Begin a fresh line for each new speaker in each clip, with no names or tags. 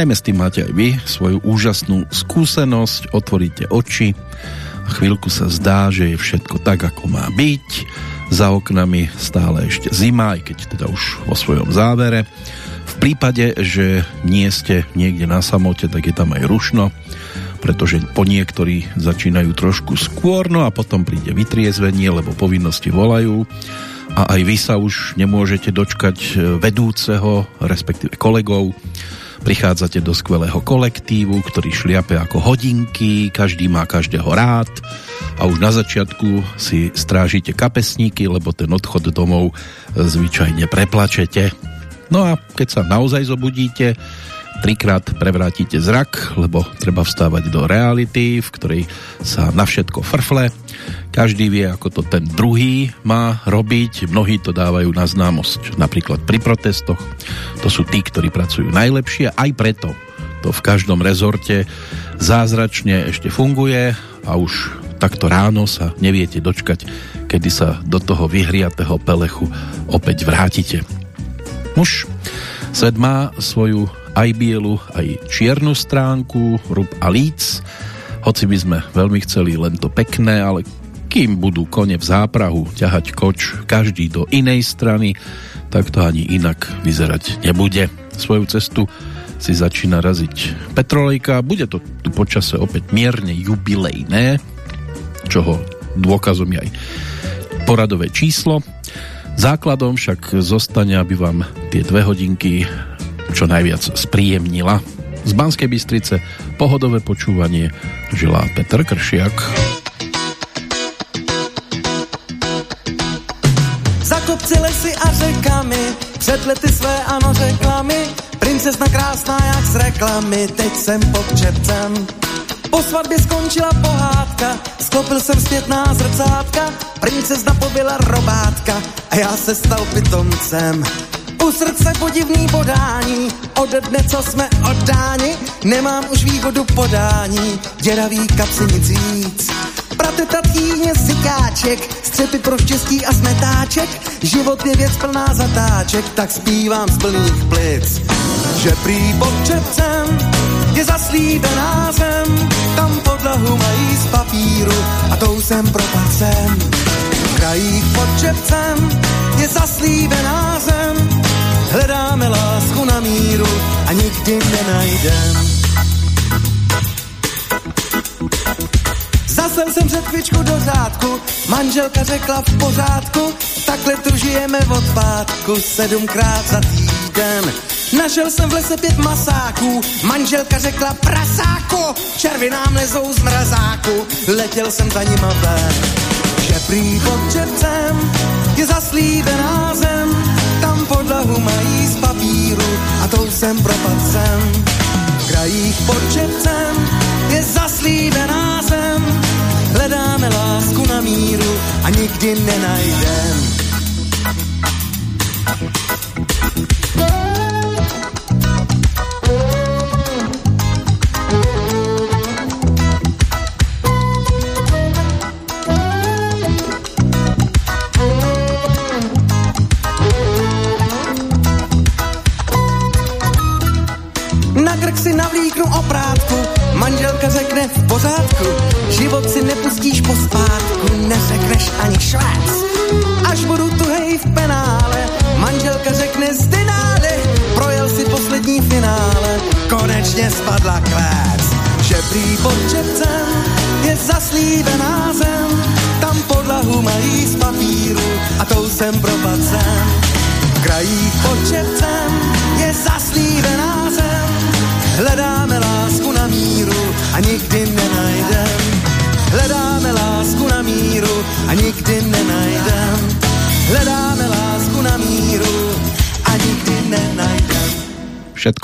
Zrejme s tým máte aj vy svoju úžasnú skúsenosť, otvoríte oči a chvíľku sa zdá, že je všetko tak, ako má byť. Za oknami stále ešte zima, aj keď teda už vo svojom závere. V prípade, že nie ste niekde na samote, tak je tam aj rušno, pretože po niektorí začínajú trošku skôr, no a potom príde vytriezvenie, lebo povinnosti volajú a aj vy sa už nemôžete dočkať vedúceho, respektíve kolegov, Prichádzate do skvelého kolektívu, ktorý šliape ako hodinky, každý má každého rád a už na začiatku si strážite kapesníky, lebo ten odchod domov zvyčajne preplačete. No a keď sa naozaj zobudíte, trikrát prevrátite zrak, lebo treba vstávať do reality, v ktorej sa na všetko frfle. Každý vie, ako to ten druhý má robiť. Mnohí to dávajú na známosť napríklad pri protestoch. To sú tí, ktorí pracujú najlepšie. Aj preto to v každom rezorte zázračne ešte funguje a už takto ráno sa neviete dočkať, kedy sa do toho vyhriatého pelechu opäť vrátite. Už svet má svoju aj bielu, aj čiernu stránku, rub a líc. Hoci by sme veľmi chceli len to pekné, ale kým budú kone v záprahu ťahať koč každý do inej strany, tak to ani inak vyzerať nebude. Svoju cestu si začína raziť Petrolejka. Bude to tu počase opäť mierne jubilejné, čoho dôkazom je aj poradové číslo. Základom však zostane, aby vám tie dve hodinky čo najviac spríjemnila. Z Banskej Bystrice pohodové počúvanie želá Petr Kršiak.
Za kopci lesy a řekami, před lety své ano řekla mi, princezna krásná jak z reklamy, teď jsem pod čepcem. Po svatbě skončila pohádka, sklopil jsem zpětná zrcátka, princezna pobyla robátka a já se stal pitomcem. U srdce podivný podání, ode dne, co jsme oddáni, nemám už výhodu podání, děravý kapsy nic víc. Prateta tchýně sikáček, střepy pro štěstí a smetáček, život je věc plná zatáček, tak zpívám z plných plic. Že prý pod čepcem je zaslíbená zem, tam podlahu mají z papíru a tou jsem propacem. Krajích pod čepcem je zaslíbená zem, Hledáme lásku na míru a nikdy nenajdem. Zasel jsem řetkvičku do řádku, manželka řekla v pořádku, takhle tu žijeme od pátku, sedmkrát za týden. Našel jsem v lese pět masáků, manželka řekla prasáku, červy nám lezou z mrazáku, letěl jsem za nima ven. Že prý pod čercem je zaslíbená zem, tam podlahu mají z papíru a tou jsem propadcem. V krajích pod čepcem je zaslíbená zem, hledáme lásku na míru a nikdy nenajdem.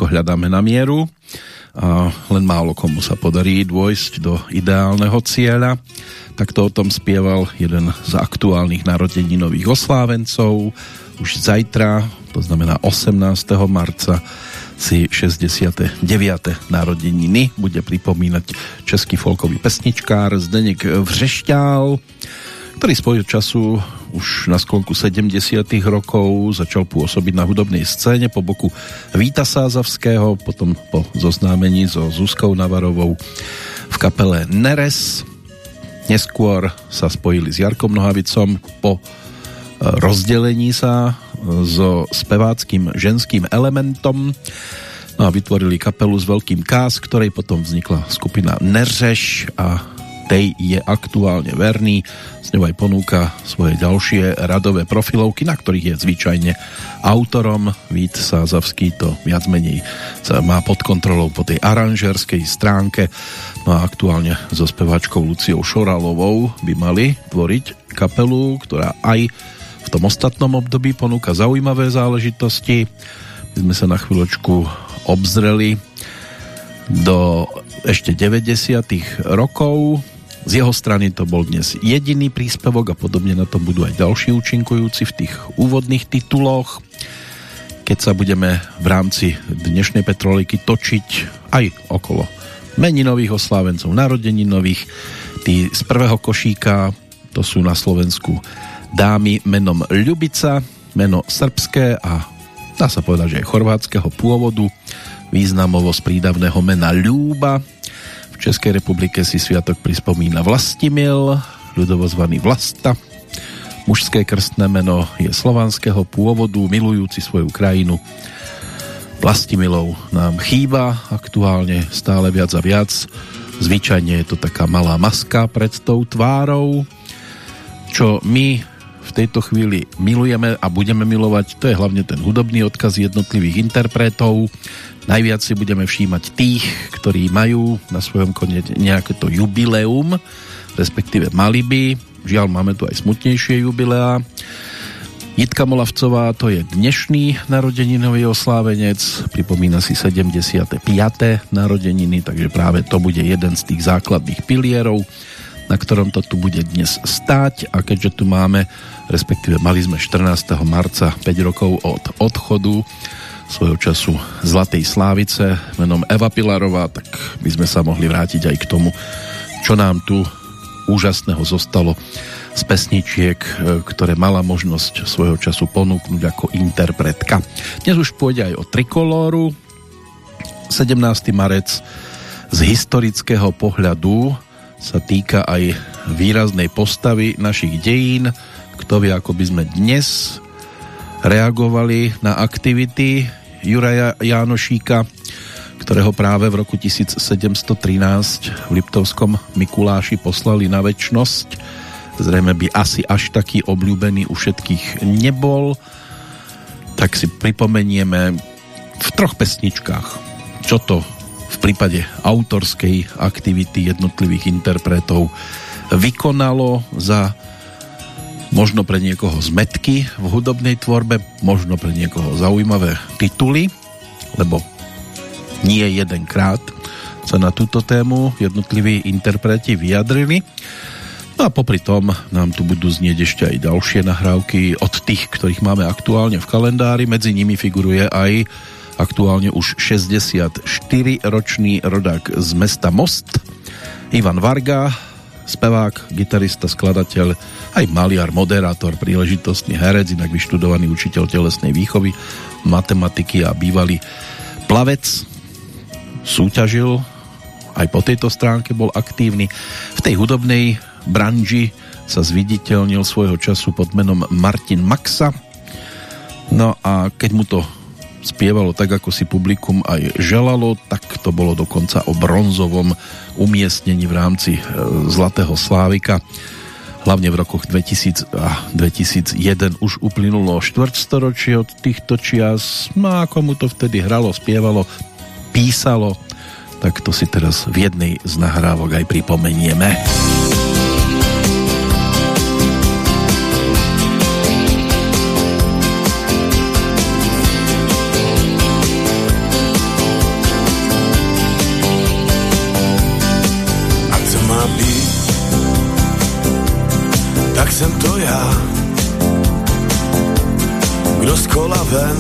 Všetko hľadáme na mieru a len málo komu sa podarí dôjsť do ideálneho cieľa. Takto o tom spieval jeden z aktuálnych narodeninových oslávencov. Už zajtra, to znamená 18. marca, si 69. narodeniny bude pripomínať český folkový pesničkár Zdeněk Vřešťál, ktorý svojho času už na sklonku 70 rokov začal pôsobiť na hudobnej scéne po boku Víta Sázavského, potom po zoznámení so Zuzkou Navarovou v kapele Neres. Neskôr sa spojili s Jarkom Nohavicom po e, rozdelení sa so speváckým ženským elementom no a vytvorili kapelu s veľkým K, z ktorej potom vznikla skupina Neřeš a tej je aktuálne verný. S ňou aj ponúka svoje ďalšie radové profilovky, na ktorých je zvyčajne autorom. Vít Sázavský to viac menej sa má pod kontrolou po tej aranžerskej stránke. No a aktuálne so speváčkou Luciou Šoralovou by mali tvoriť kapelu, ktorá aj v tom ostatnom období ponúka zaujímavé záležitosti. My sme sa na chvíľočku obzreli do ešte 90. rokov z jeho strany to bol dnes jediný príspevok a podobne na tom budú aj ďalší účinkujúci v tých úvodných tituloch. Keď sa budeme v rámci dnešnej Petroliky točiť aj okolo meninových oslávencov, narodeninových, tí z prvého košíka, to sú na Slovensku dámy menom Ľubica, meno srbské a dá sa povedať, že aj chorvátskeho pôvodu, významovo z prídavného mena Ľúba, v Českej republike si sviatok prispomína Vlastimil, ľudovo zvaný Vlasta. Mužské krstné meno je slovanského pôvodu, milujúci svoju krajinu. Vlastimilov nám chýba aktuálne stále viac a viac. Zvyčajne je to taká malá maska pred tou tvárou. Čo my v tejto chvíli milujeme a budeme milovať, to je hlavne ten hudobný odkaz jednotlivých interpretov, Najviac si budeme všímať tých, ktorí majú na svojom kone nejaké to jubileum, respektíve mali by. Žiaľ, máme tu aj smutnejšie jubileá. Jitka Molavcová to je dnešný narodeninový oslávenec, pripomína si 75. narodeniny, takže práve to bude jeden z tých základných pilierov, na ktorom to tu bude dnes stáť a keďže tu máme, respektíve mali sme 14. marca 5 rokov od odchodu svojho času Zlatej Slávice menom Eva Pilarová, tak by sme sa mohli vrátiť aj k tomu, čo nám tu úžasného zostalo z pesničiek, e, ktoré mala možnosť svojho času ponúknuť ako interpretka. Dnes už pôjde aj o trikolóru. 17. marec z historického pohľadu sa týka aj výraznej postavy našich dejín. Kto vie, ako by sme dnes reagovali na aktivity Juraja Jánošíka, ktorého práve v roku 1713 v Liptovskom Mikuláši poslali na väčnosť. Zrejme by asi až taký obľúbený u všetkých nebol. Tak si pripomenieme v troch pesničkách, čo to v prípade autorskej aktivity jednotlivých interpretov vykonalo za možno pre niekoho zmetky v hudobnej tvorbe, možno pre niekoho zaujímavé tituly, lebo nie jedenkrát sa na túto tému jednotliví interpreti vyjadrili. No a popri tom nám tu budú znieť ešte aj ďalšie nahrávky od tých, ktorých máme aktuálne v kalendári. Medzi nimi figuruje aj aktuálne už 64-ročný rodák z mesta Most, Ivan Varga, spevák, gitarista, skladateľ, aj maliar, moderátor, príležitostný herec, inak vyštudovaný učiteľ telesnej výchovy, matematiky a bývalý plavec. Súťažil, aj po tejto stránke bol aktívny. V tej hudobnej branži sa zviditeľnil svojho času pod menom Martin Maxa. No a keď mu to spievalo tak, ako si publikum aj želalo, tak to bolo dokonca o bronzovom umiestnení v rámci e, Zlatého Slávika. Hlavne v rokoch 2000 a 2001 už uplynulo štvrtstoročie od týchto čias. No a komu to vtedy hralo, spievalo, písalo, tak to si teraz v jednej z nahrávok aj pripomenieme.
ven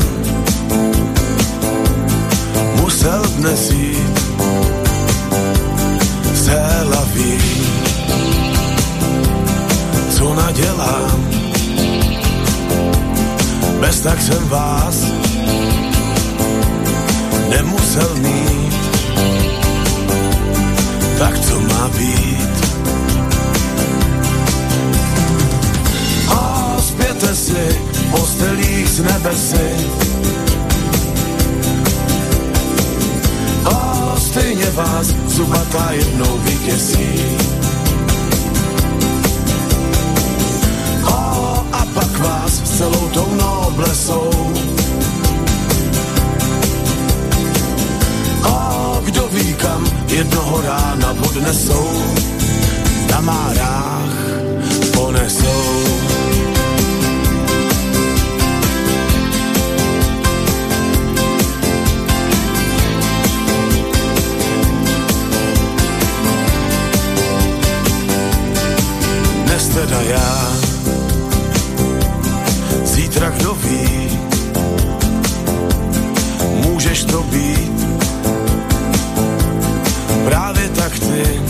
musel dnes jít se hlavy. Co nadělám, bez
tak jsem vás nemusel mít. Tak co má být? A zpěte si postelích z nebesy, a stejně vás zubatá jednou vytěsí. A, a pak vás celou tou noblesou kdo ví kam jednoho rána odnesou, na márách ponesou. Teda já, zítra kdo ví, můžeš to být, právě tak ty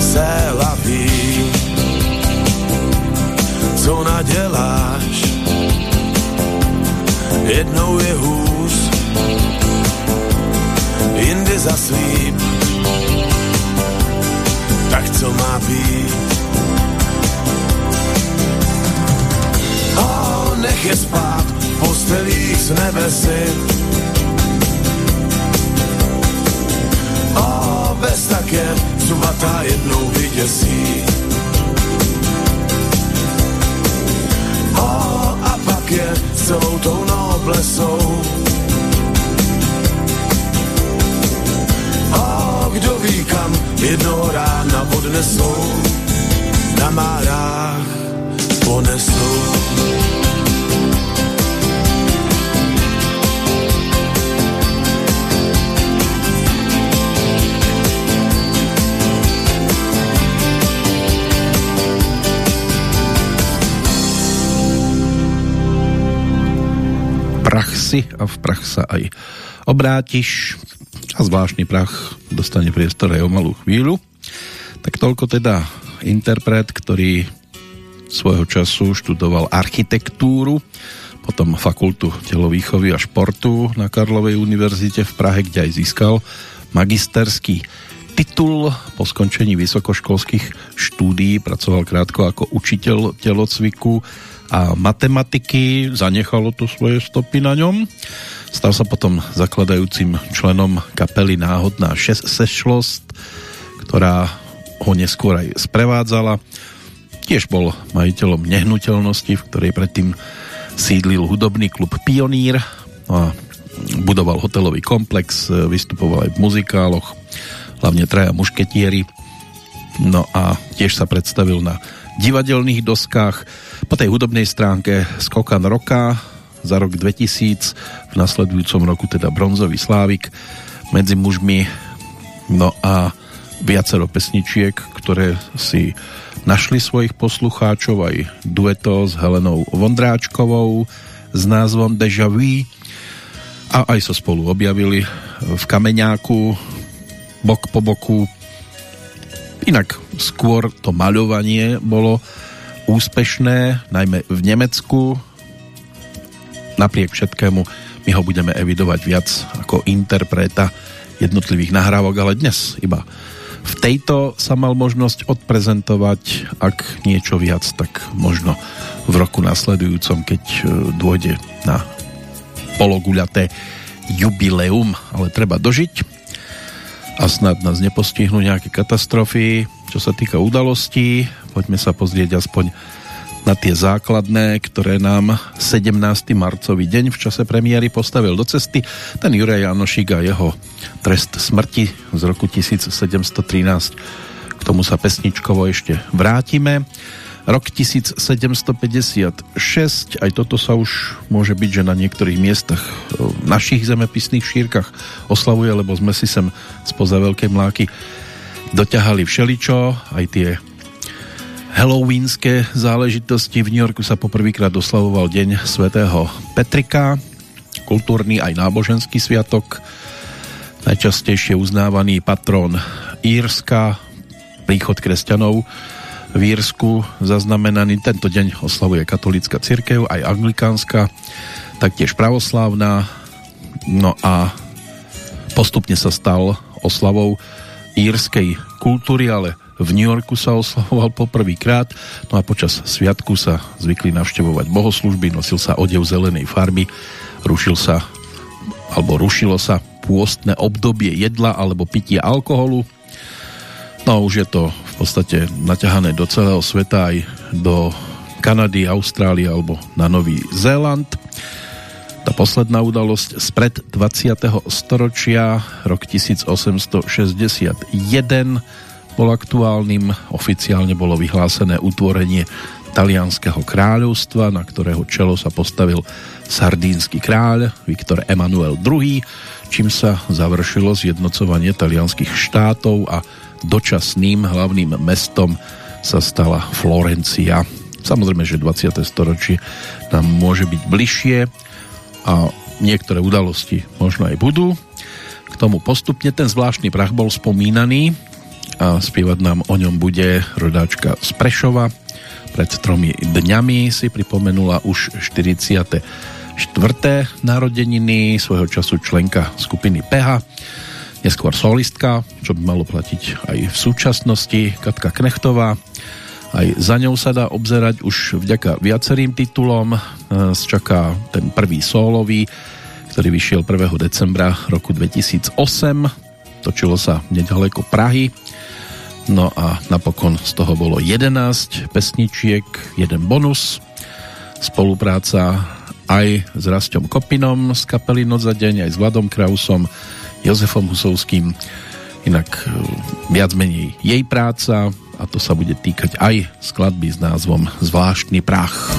se laví. Co naděláš? Jednou je hůř,
obrátiš a zvláštny prach dostane priestor aj o malú chvíľu. Tak toľko teda interpret, ktorý svojho času študoval architektúru, potom fakultu telovýchovy a športu na Karlovej univerzite v Prahe, kde aj získal magisterský titul. Po skončení vysokoškolských štúdií pracoval krátko ako učiteľ telocviku a matematiky, zanechalo to svoje stopy na ňom. Stal sa potom zakladajúcim členom kapely Náhodná sešlost, ktorá ho neskôr aj sprevádzala. Tiež bol majiteľom nehnuteľnosti, v ktorej predtým sídlil hudobný klub Pionír a budoval hotelový komplex, vystupoval aj v muzikáloch, hlavne traja mušketieri. No a tiež sa predstavil na divadelných doskách. Po tej hudobnej stránke Skokan roka za rok 2000, v nasledujúcom roku teda bronzový slávik medzi mužmi. No a viacero pesničiek, ktoré si našli svojich poslucháčov, aj dueto s Helenou Vondráčkovou s názvom Deja Vu a aj sa spolu objavili v Kameňáku bok po boku Inak skôr to maľovanie bolo úspešné, najmä v Nemecku. Napriek všetkému my ho budeme evidovať viac ako interpreta jednotlivých nahrávok, ale dnes iba v tejto sa mal možnosť odprezentovať, ak niečo viac, tak možno v roku nasledujúcom, keď e, dôjde na pologuľaté jubileum, ale treba dožiť a snad nás nepostihnú nejaké katastrofy. Čo sa týka udalostí, poďme sa pozrieť aspoň na tie základné, ktoré nám 17. marcový deň v čase premiéry postavil do cesty ten Juraj Janošik a jeho trest smrti z roku 1713. K tomu sa pesničkovo ešte vrátime. Rok 1756, aj toto sa už môže byť, že na niektorých miestach v našich zemepisných šírkach oslavuje, lebo sme si sem spoza Veľkej mláky doťahali všeličo, aj tie halloweenské záležitosti. V New Yorku sa poprvýkrát oslavoval deň svätého Petrika, kultúrny aj náboženský sviatok, najčastejšie uznávaný patrón Írska, príchod kresťanov v Írsku zaznamenaný. Tento deň oslavuje katolická církev, aj anglikánska, taktiež pravoslávna. No a postupne sa stal oslavou írskej kultúry, ale v New Yorku sa oslavoval poprvýkrát, no a počas sviatku sa zvykli navštevovať bohoslužby, nosil sa odev zelenej farby, rušil sa alebo rušilo sa pôstne obdobie jedla alebo pitie alkoholu. No už je to podstate naťahané do celého sveta aj do Kanady, Austrálie alebo na Nový Zéland. Tá posledná udalosť spred 20. storočia, rok 1861, bol aktuálnym. Oficiálne bolo vyhlásené utvorenie talianského kráľovstva, na ktorého čelo sa postavil sardínsky kráľ Viktor Emanuel II, čím sa završilo zjednocovanie talianských štátov a dočasným hlavným mestom sa stala Florencia. Samozrejme, že 20. storočie nám môže byť bližšie a niektoré udalosti možno aj budú. K tomu postupne ten zvláštny prach bol spomínaný a spievať nám o ňom bude rodáčka z Prešova. Pred tromi dňami si pripomenula už 44. narodeniny svojho času členka skupiny PH, neskôr solistka, čo by malo platiť aj v súčasnosti, Katka Knechtová. Aj za ňou sa dá obzerať už vďaka viacerým titulom. Čaká ten prvý solový, ktorý vyšiel 1. decembra roku 2008. Točilo sa nedaleko Prahy No a napokon z toho bolo 11 pesničiek, jeden bonus, spolupráca aj s Rastom Kopinom z kapely Noc za deň, aj s Vladom Krausom, Jozefom Husovským. Inak e, viac menej jej práca a to sa bude týkať aj skladby s názvom Zvláštny prach.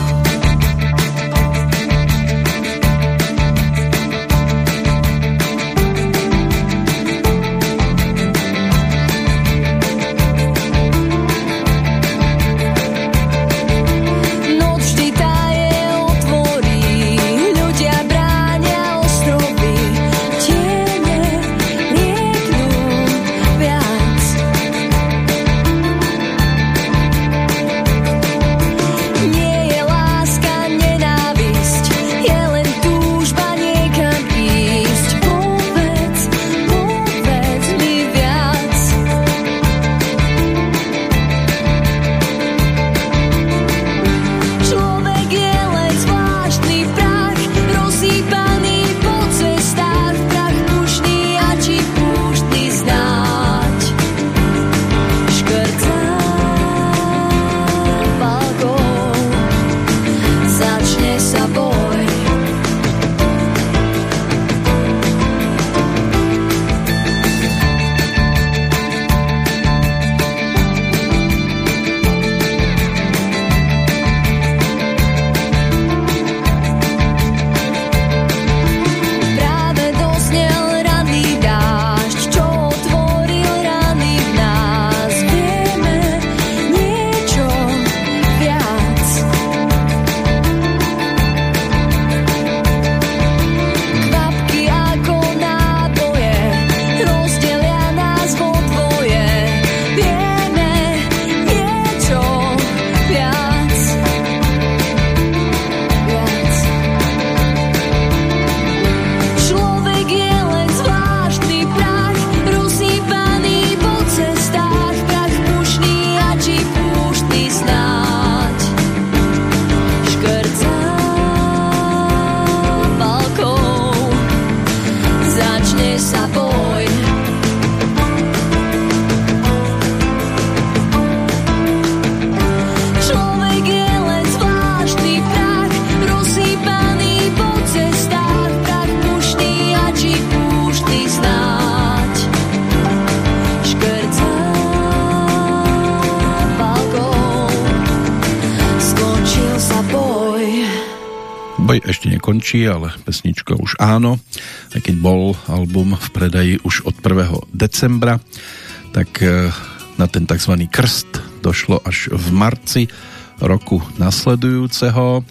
Nekončí, ale pesnička už áno. A keď bol album v predaji už od 1. decembra, tak e, na ten tzv. krst došlo až v marci roku nasledujúceho.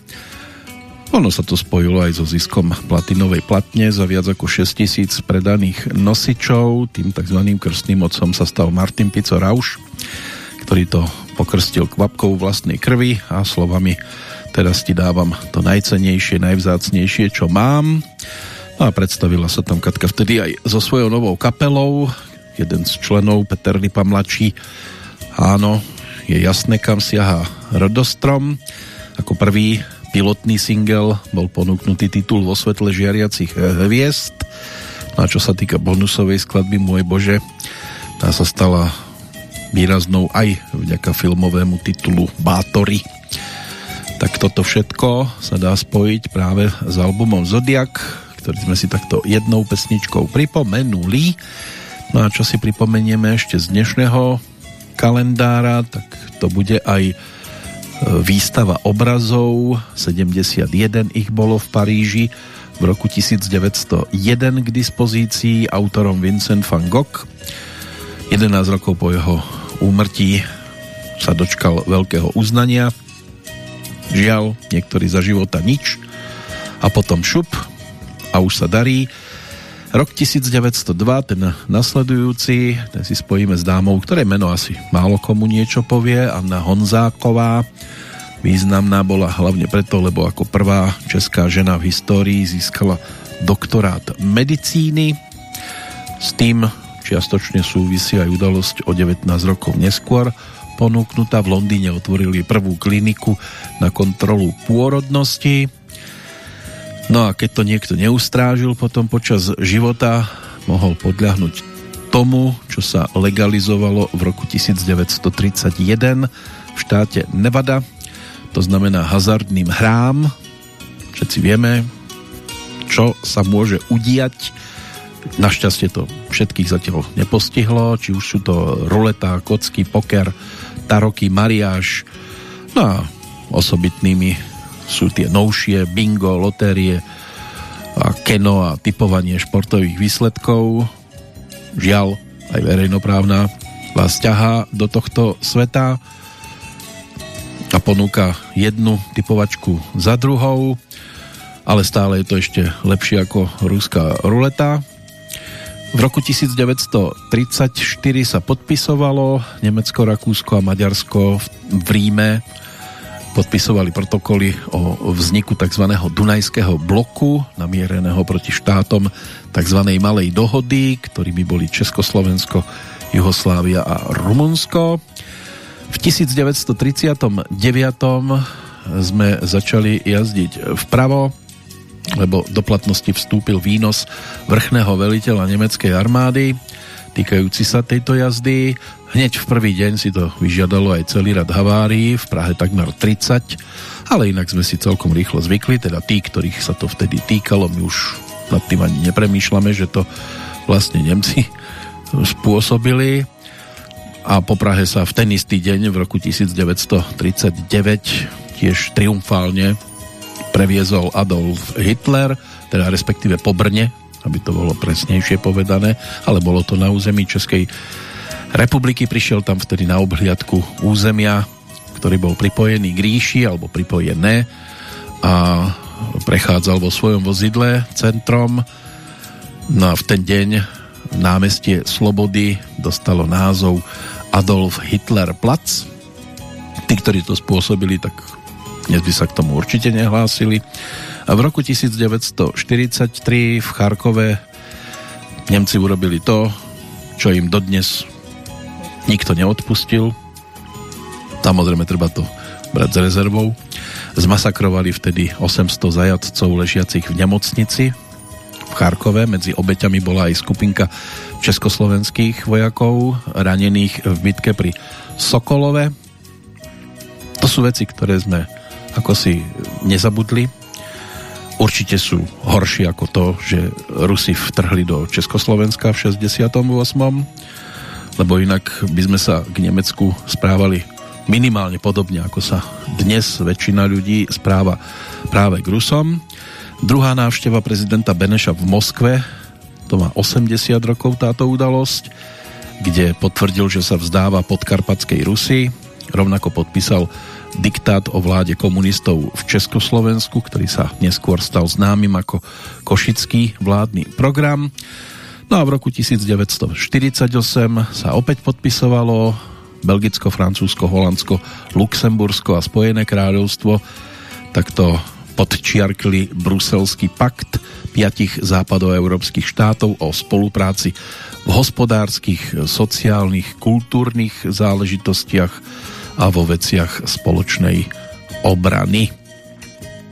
Ono sa to spojilo aj so ziskom platinovej platne za viac ako 6000 predaných nosičov. Tým tzv. krstným otcom sa stal Martin Pico Rauš, ktorý to pokrstil kvapkou vlastnej krvi a slovami Teraz ti dávam to najcenejšie, najvzácnejšie, čo mám. No a predstavila sa tam Katka vtedy aj so svojou novou kapelou, jeden z členov, Peter Lipa mladší. Áno, je jasné, kam siaha rodostrom. Ako prvý pilotný single bol ponúknutý titul vo svetle žiariacich hviezd. No a čo sa týka bonusovej skladby Môj Bože, tá sa stala výraznou aj vďaka filmovému titulu Bátory. Tak toto všetko sa dá spojiť práve s albumom Zodiak, ktorý sme si takto jednou pesničkou pripomenuli. No a čo si pripomenieme ešte z dnešného kalendára, tak to bude aj výstava obrazov, 71 ich bolo v Paríži v roku 1901 k dispozícii autorom Vincent van Gogh. 11 rokov po jeho úmrtí sa dočkal veľkého uznania. Žiaľ, niektorí za života nič a potom šup a už sa darí. Rok 1902, ten nasledujúci, ten si spojíme s dámou, ktoré meno asi málo komu niečo povie, Anna Honzáková. Významná bola hlavne preto, lebo ako prvá česká žena v histórii získala doktorát medicíny. S tým čiastočne súvisí aj udalosť o 19 rokov neskôr ponúknutá. V Londýne otvorili prvú kliniku na kontrolu pôrodnosti No a keď to niekto neustrážil potom počas života, mohol podľahnuť tomu, čo sa legalizovalo v roku 1931 v štáte Nevada. To znamená hazardným hrám. Všetci vieme, čo sa môže udiať. Našťastie to všetkých zatiaľ nepostihlo, či už sú to ruleta, kocky, poker, taroky, mariáž. No a osobitnými sú tie novšie bingo, lotérie a keno a typovanie športových výsledkov. Žiaľ, aj verejnoprávna vás ťahá do tohto sveta a ponúka jednu typovačku za druhou, ale stále je to ešte lepšie ako ruská ruleta. V roku 1934 sa podpisovalo Nemecko, Rakúsko a Maďarsko v Ríme podpisovali protokoly o vzniku tzv. Dunajského bloku namiereného proti štátom tzv. Malej dohody, ktorými boli Československo, Juhoslávia a Rumunsko. V 1939 sme začali jazdiť vpravo, lebo do platnosti vstúpil výnos vrchného veliteľa nemeckej armády týkajúci sa tejto jazdy. Hneď v prvý deň si to vyžiadalo aj celý rad havárií, v Prahe takmer 30, ale inak sme si celkom rýchlo zvykli, teda tí, ktorých sa to vtedy týkalo, my už nad tým ani nepremýšľame, že to vlastne Nemci spôsobili a po Prahe sa v ten istý deň v roku 1939 tiež triumfálne previezol Adolf Hitler, teda respektíve po Brne, aby to bolo presnejšie povedané, ale bolo to na území Českej republiky. Prišiel tam vtedy na obhliadku územia, ktorý bol pripojený k ríši alebo pripojené a prechádzal vo svojom vozidle centrom. No a v ten deň námestie Slobody dostalo názov Adolf Hitler Platz. Tí, ktorí to spôsobili, tak dnes by sa k tomu určite nehlásili. A v roku 1943 v Charkove Nemci urobili to, čo im dodnes nikto neodpustil. Samozrejme, treba to brať s rezervou. Zmasakrovali vtedy 800 zajadcov ležiacich v nemocnici v Charkove. Medzi obeťami bola aj skupinka československých vojakov ranených v bitke pri Sokolove. To sú veci, ktoré sme ako si nezabudli. Určite sú horšie ako to, že Rusi vtrhli do Československa v 68 lebo inak by sme sa k Nemecku správali minimálne podobne, ako sa dnes väčšina ľudí správa práve k Rusom. Druhá návšteva prezidenta Beneša v Moskve, to má 80 rokov táto udalosť, kde potvrdil, že sa vzdáva podkarpatskej Rusy, rovnako podpísal diktát o vláde komunistov v Československu, ktorý sa neskôr stal známym ako Košický vládny program. No a v roku 1948 sa opäť podpisovalo Belgicko, Francúzsko, Holandsko, Luxembursko a Spojené kráľovstvo takto podčiarkli bruselský pakt piatich západoeurópskych štátov o spolupráci v hospodárskych, sociálnych, kultúrnych záležitostiach a vo veciach spoločnej obrany.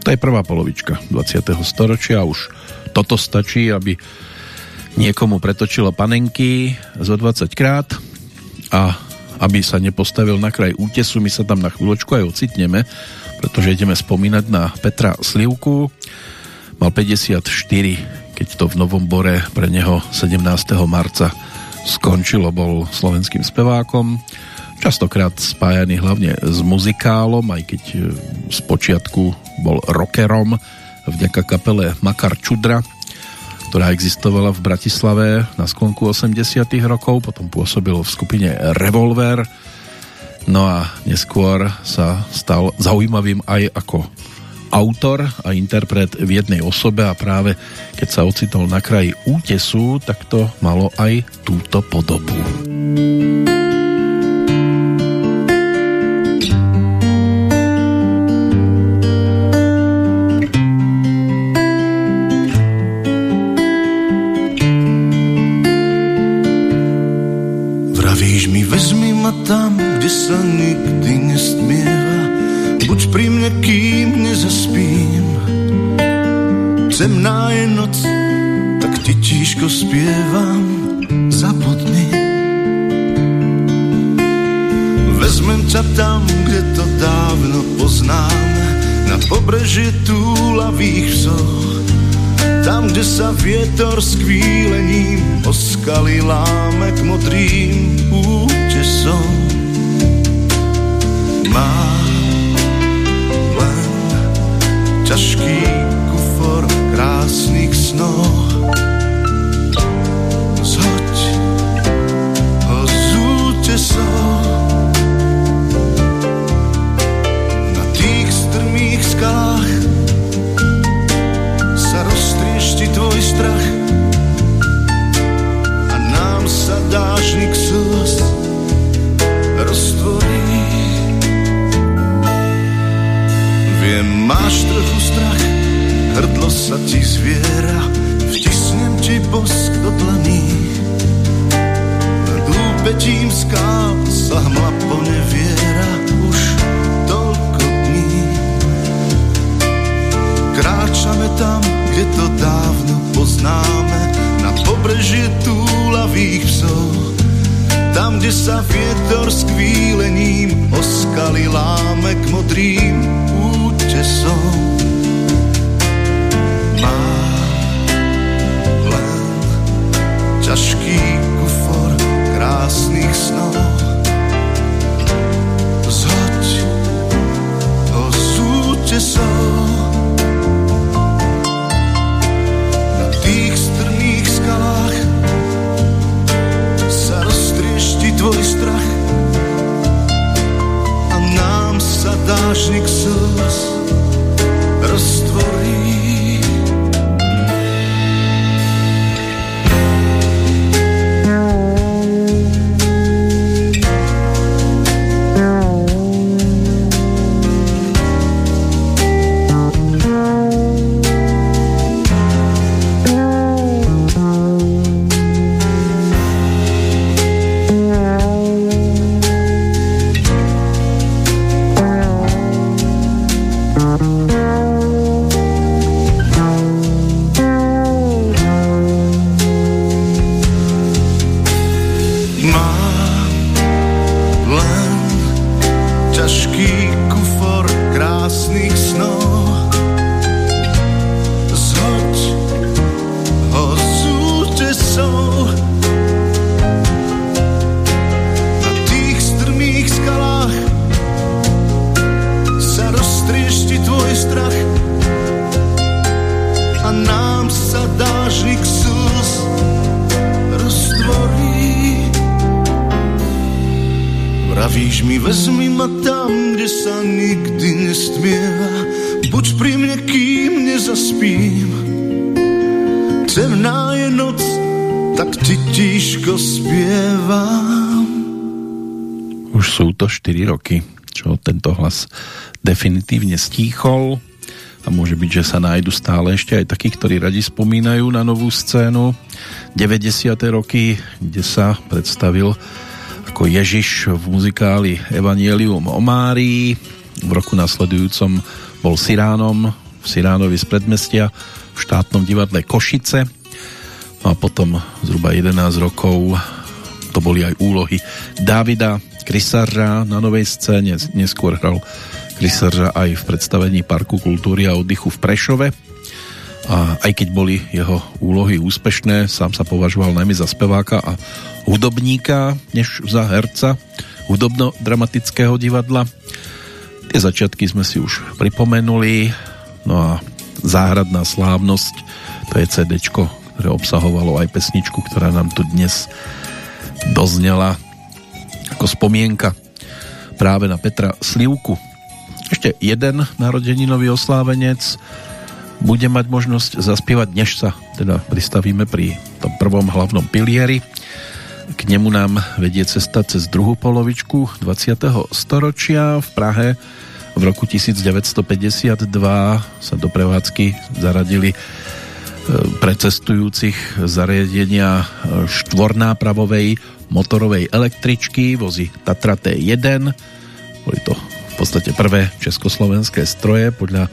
To je prvá polovička 20. storočia. Už toto stačí, aby niekomu pretočilo panenky zo 20 krát a aby sa nepostavil na kraj útesu, my sa tam na chvíľočku aj ocitneme, pretože ideme spomínať na Petra Slivku. Mal 54, keď to v Novom Bore pre neho 17. marca skončilo, bol slovenským spevákom častokrát spájaný hlavne s muzikálom, aj keď e, z počiatku bol rockerom vďaka kapele Makar Čudra, ktorá existovala v Bratislave na sklonku 80 rokov, potom pôsobil v skupine Revolver, no a neskôr sa stal zaujímavým aj ako autor a interpret v jednej osobe a práve keď sa ocitol na kraji útesu, tak to malo aj túto podobu.
Ti tížko spievam, zabudni. Vezmem ťa tam, kde to dávno poznáme, na pobrežie túlavých vsoch. Tam, kde sa vietor s kvílením oskali láme k modrým útesom
že sa nájdu stále ešte aj takí, ktorí radi spomínajú na novú scénu 90. roky, kde sa predstavil ako Ježiš v muzikáli Evangelium o Márii. V roku nasledujúcom bol Siránom v Siránovi z predmestia v štátnom divadle Košice. No a potom zhruba 11 rokov to boli aj úlohy Davida Krysarža na novej scéne. Neskôr hral Krysarža aj v predstavení Parku kultúry a oddychu v Prešove. A aj keď boli jeho úlohy úspešné, sám sa považoval najmä za speváka a hudobníka, než za herca hudobno-dramatického divadla. Tie začiatky sme si už pripomenuli, no a záhradná slávnosť, to je CD, ktoré obsahovalo aj pesničku, ktorá nám tu dnes doznela ako spomienka práve na Petra Slivku. Ešte jeden narodeninový oslávenec bude mať možnosť zaspievať, než sa teda pristavíme pri tom prvom hlavnom pilieri. K nemu nám vedie cesta cez druhú polovičku 20. storočia v Prahe. V roku 1952 sa do prevádzky zaradili e, pre cestujúcich zariadenia štvornápravovej motorovej električky, vozy Tatra T1. Boli to podstate prvé československé stroje podľa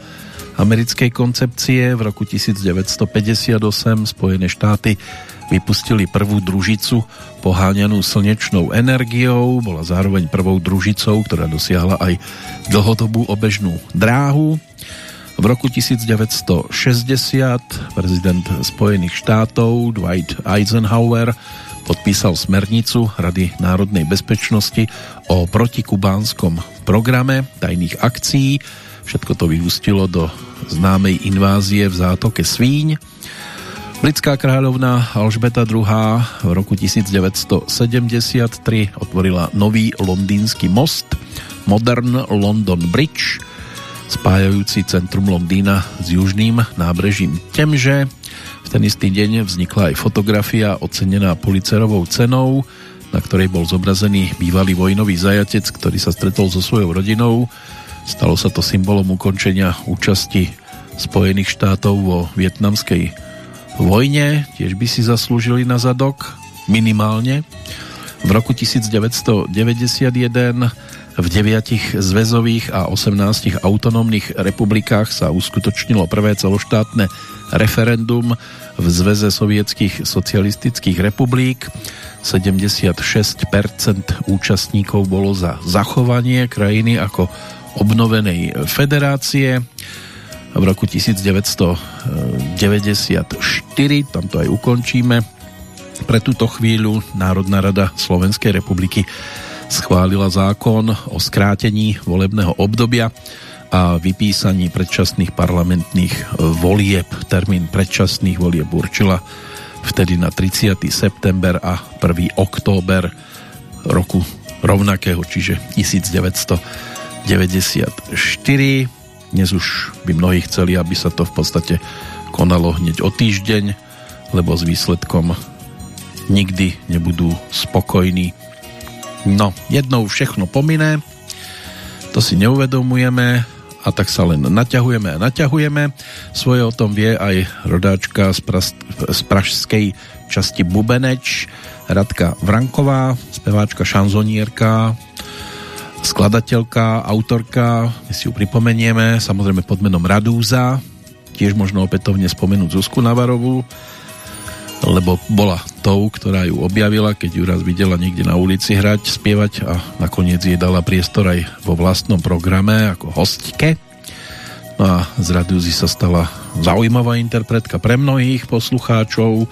americkej koncepcie. V roku 1958 Spojené štáty vypustili prvú družicu poháňanú slnečnou energiou. Bola zároveň prvou družicou, ktorá dosiahla aj dlhodobú obežnú dráhu. V roku 1960 prezident Spojených štátov Dwight Eisenhower podpísal smernicu Rady národnej bezpečnosti o protikubánskom programe tajných akcií. Všetko to vyústilo do známej invázie v zátoke Svíň. Britská kráľovna Alžbeta II. v roku 1973 otvorila nový londýnsky most Modern London Bridge spájajúci centrum Londýna s južným nábrežím Temže v ten istý deň vznikla aj fotografia ocenená policerovou cenou, na ktorej bol zobrazený bývalý vojnový zajatec, ktorý sa stretol so svojou rodinou. Stalo sa to symbolom ukončenia účasti Spojených štátov vo vietnamskej vojne. Tiež by si zaslúžili na zadok, minimálne. V roku 1991 v deviatich zväzových a 18 autonómnych republikách sa uskutočnilo prvé celoštátne referendum v Zveze sovietských socialistických republik. 76% účastníkov bolo za zachovanie krajiny ako obnovenej federácie. V roku 1994, tam to aj ukončíme, pre túto chvíľu Národná rada Slovenskej republiky schválila zákon o skrátení volebného obdobia a vypísaní predčasných parlamentných volieb. Termín predčasných volieb určila vtedy na 30. september a 1. október roku rovnakého, čiže 1994. Dnes už by mnohí chceli, aby sa to v podstate konalo hneď o týždeň, lebo s výsledkom nikdy nebudú spokojní. No, jednou všechno pominé, to si neuvedomujeme, a tak sa len naťahujeme a naťahujeme. Svoje o tom vie aj rodáčka z, pras- z pražskej časti Bubeneč, Radka Vranková, speváčka, šanzonierka, skladateľka, autorka, my si ju pripomenieme, samozrejme pod menom Radúza, tiež možno opätovne spomenúť Zuzku Navarovú, lebo bola tou, ktorá ju objavila, keď ju raz videla niekde na ulici hrať, spievať a nakoniec jej dala priestor aj vo vlastnom programe ako hostke. No a z Radiuzy sa stala zaujímavá interpretka pre mnohých poslucháčov,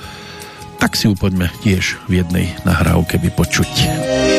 tak si ju poďme tiež v jednej nahrávke vypočuť.
jednou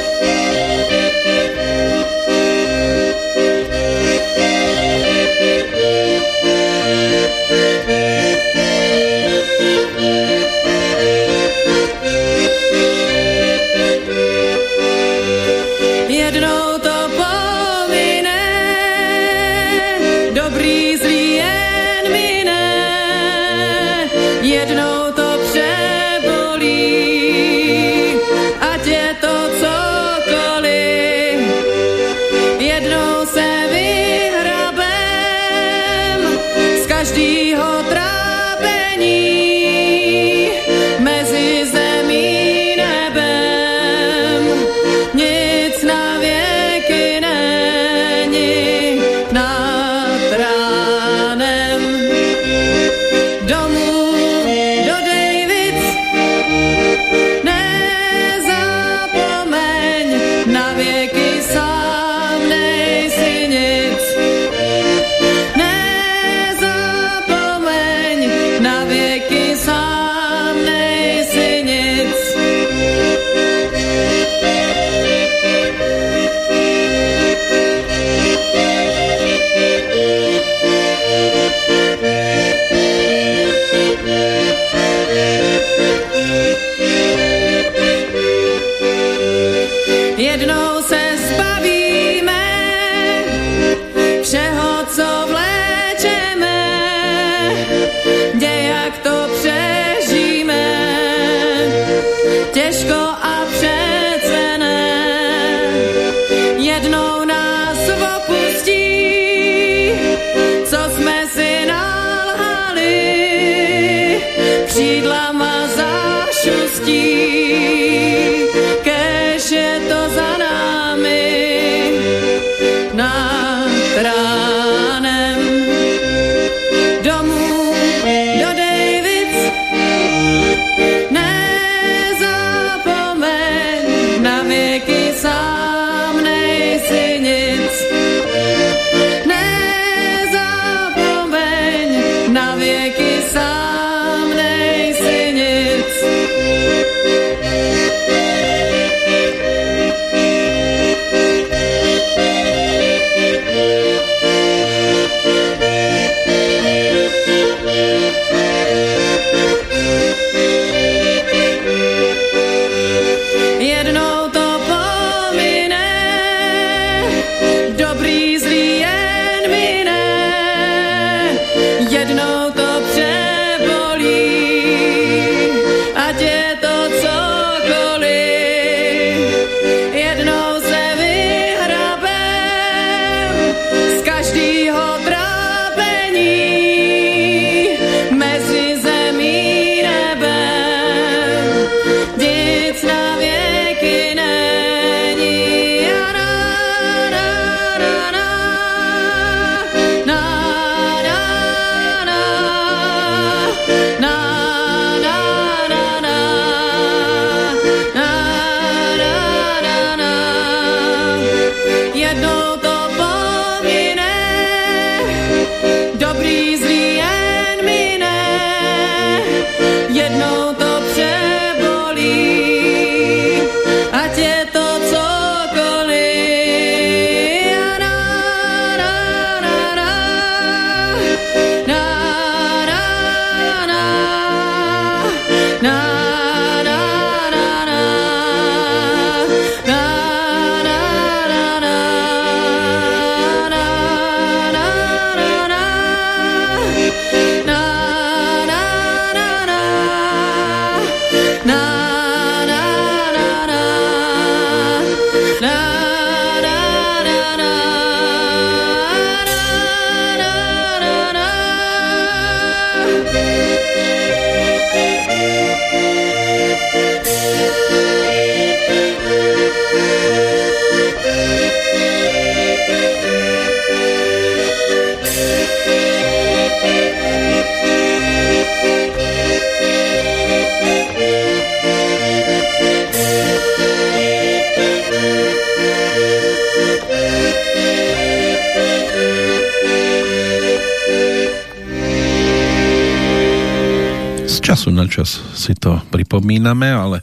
čas si to pripomíname, ale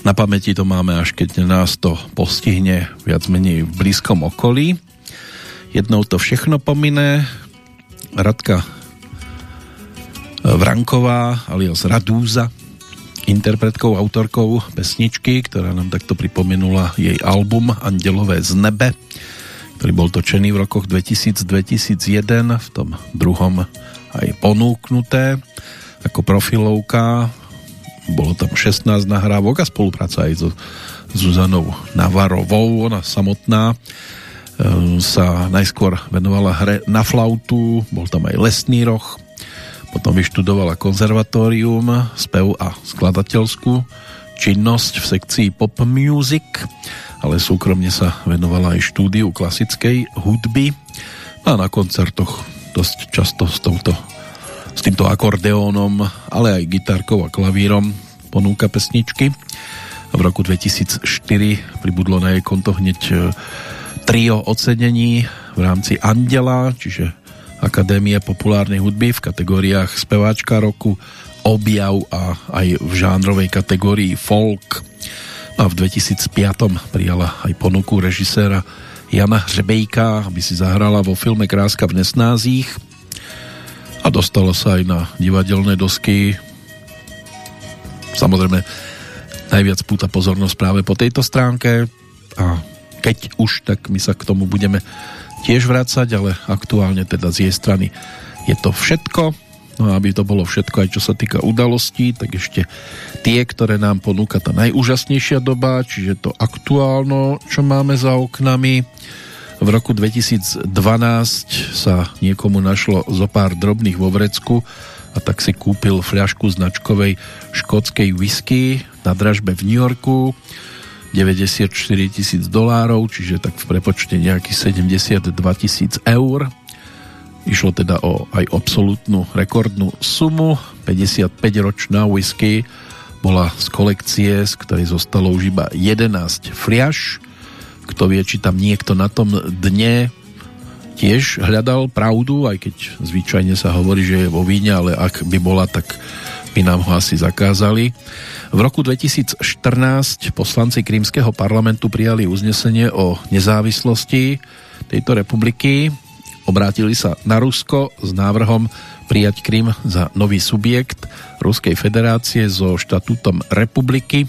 na pamäti to máme až keď nás to postihne viac menej v blízkom okolí. Jednou to všechno pominé. Radka Vranková alias Radúza interpretkou, autorkou pesničky, ktorá nám takto pripomenula jej album Andelové z nebe, ktorý bol točený v rokoch 2000-2001, v tom druhom aj ponúknuté ako profilovka. Bolo tam 16 nahrávok a spolupráca aj so Zuzanou Navarovou. Ona samotná e, sa najskôr venovala hre na flautu, bol tam aj lesný roh, potom vyštudovala konzervatórium, spev a skladateľskú činnosť v sekcii pop music, ale súkromne sa venovala aj štúdiu klasickej hudby a na koncertoch dosť často s touto s týmto akordeónom, ale aj gitarkou a klavírom ponúka pesničky. V roku 2004 pribudlo na jej konto hneď e, trio ocenení v rámci Andela, čiže Akadémie populárnej hudby v kategóriách speváčka roku, objav a aj v žánrovej kategórii folk. A v 2005 prijala aj ponuku režiséra Jana Hřebejka, aby si zahrala vo filme Kráska v nesnázích a dostala sa aj na divadelné dosky. Samozrejme, najviac púta pozornosť práve po tejto stránke a keď už, tak my sa k tomu budeme tiež vrácať, ale aktuálne teda z jej strany je to všetko. No a aby to bolo všetko, aj čo sa týka udalostí, tak ešte tie, ktoré nám ponúka tá najúžasnejšia doba, čiže to aktuálno, čo máme za oknami. V roku 2012 sa niekomu našlo zo pár drobných vo vrecku a tak si kúpil fľašku značkovej škótskej whisky na dražbe v New Yorku 94 tisíc dolárov, čiže tak v prepočte nejakých 72 tisíc eur Išlo teda o aj absolútnu rekordnú sumu. 55-ročná whisky bola z kolekcie, z ktorej zostalo už iba 11 fliaž. Kto vie, či tam niekto na tom dne tiež hľadal pravdu, aj keď zvyčajne sa hovorí, že je vo víne, ale ak by bola, tak by nám ho asi zakázali. V roku 2014 poslanci Krímskeho parlamentu prijali uznesenie o nezávislosti tejto republiky Obrátili sa na Rusko s návrhom prijať Krym za nový subjekt Ruskej federácie so štatútom republiky.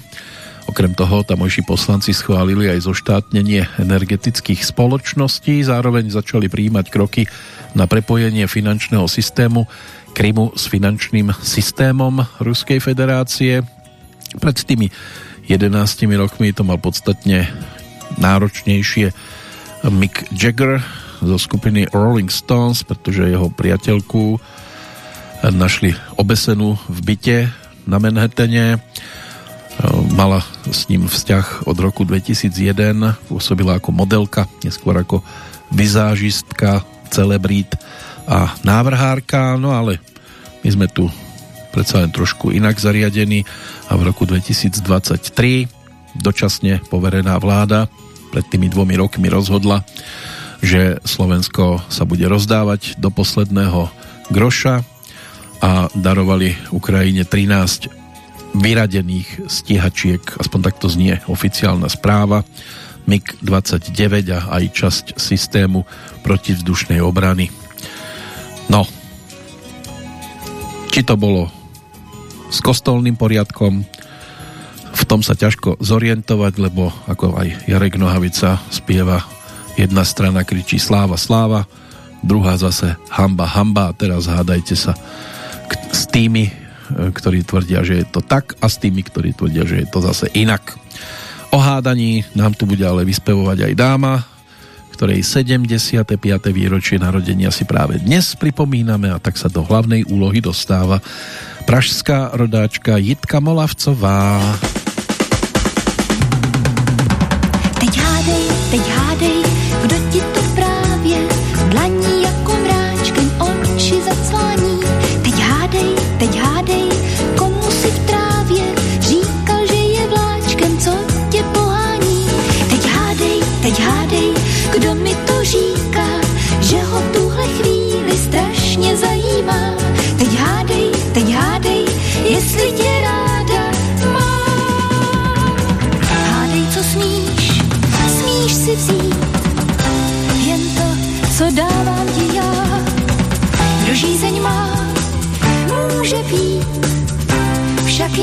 Okrem toho tamojší poslanci schválili aj zoštátnenie energetických spoločností, zároveň začali príjmať kroky na prepojenie finančného systému Krymu s finančným systémom Ruskej federácie. Pred tými 11 rokmi to mal podstatne náročnejšie Mick Jagger, zo skupiny Rolling Stones, pretože jeho priateľku našli obesenú v byte na Manhattane. Mala s ním vzťah od roku 2001, pôsobila ako modelka, neskôr ako vizážistka, celebrít a návrhárka, no ale my sme tu predsa len trošku inak zariadení a v roku 2023 dočasne poverená vláda pred tými dvomi rokmi rozhodla, že Slovensko sa bude rozdávať do posledného groša a darovali Ukrajine 13 vyradených stíhačiek, aspoň takto znie oficiálna správa, MiG-29 a aj časť systému protivzdušnej obrany. No, či to bolo s kostolným poriadkom, v tom sa ťažko zorientovať, lebo ako aj Jarek Nohavica spieva Jedna strana kričí sláva, sláva, druhá zase hamba, hamba a teraz hádajte sa s tými, ktorí tvrdia, že je to tak a s tými, ktorí tvrdia, že je to zase inak. O hádaní nám tu bude ale vyspevovať aj dáma, ktorej 75. výročie narodenia si práve dnes pripomíname a tak sa do hlavnej úlohy dostáva pražská rodáčka Jitka Molavcová.
Teď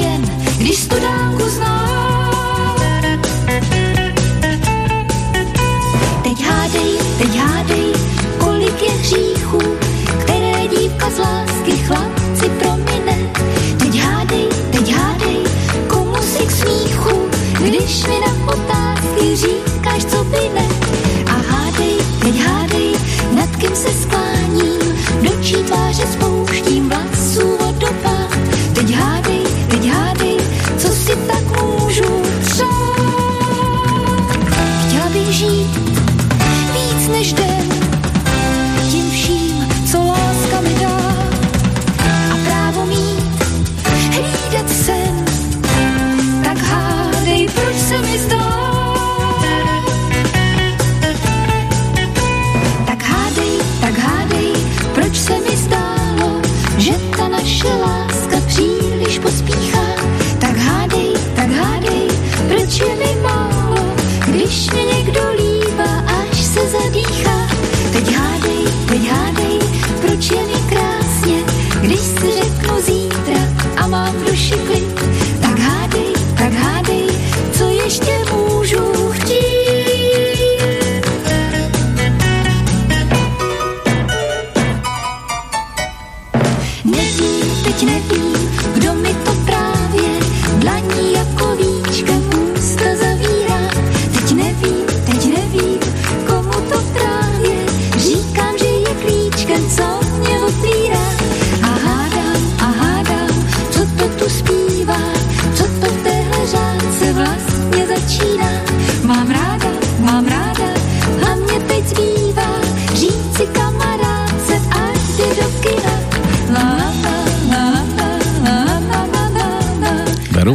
jen, když tu dálku znám.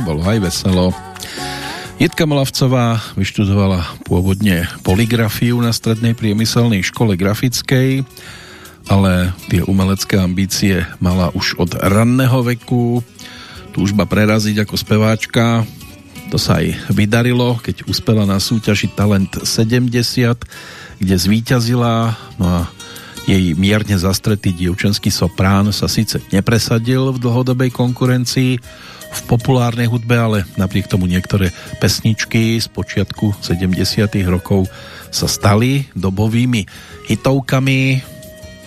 Aj veselo. Jitka Molavcová vyštudovala pôvodne poligrafiu na strednej priemyselnej škole grafickej, ale tie umelecké ambície mala už od ranného veku. Túžba preraziť ako speváčka, to sa aj vydarilo, keď uspela na súťaži Talent 70, kde zvíťazila, no a jej mierne zastretý dievčenský soprán sa síce nepresadil v dlhodobej konkurencii v populárnej hudbe, ale napriek tomu niektoré pesničky z počiatku 70 rokov sa stali dobovými hitovkami.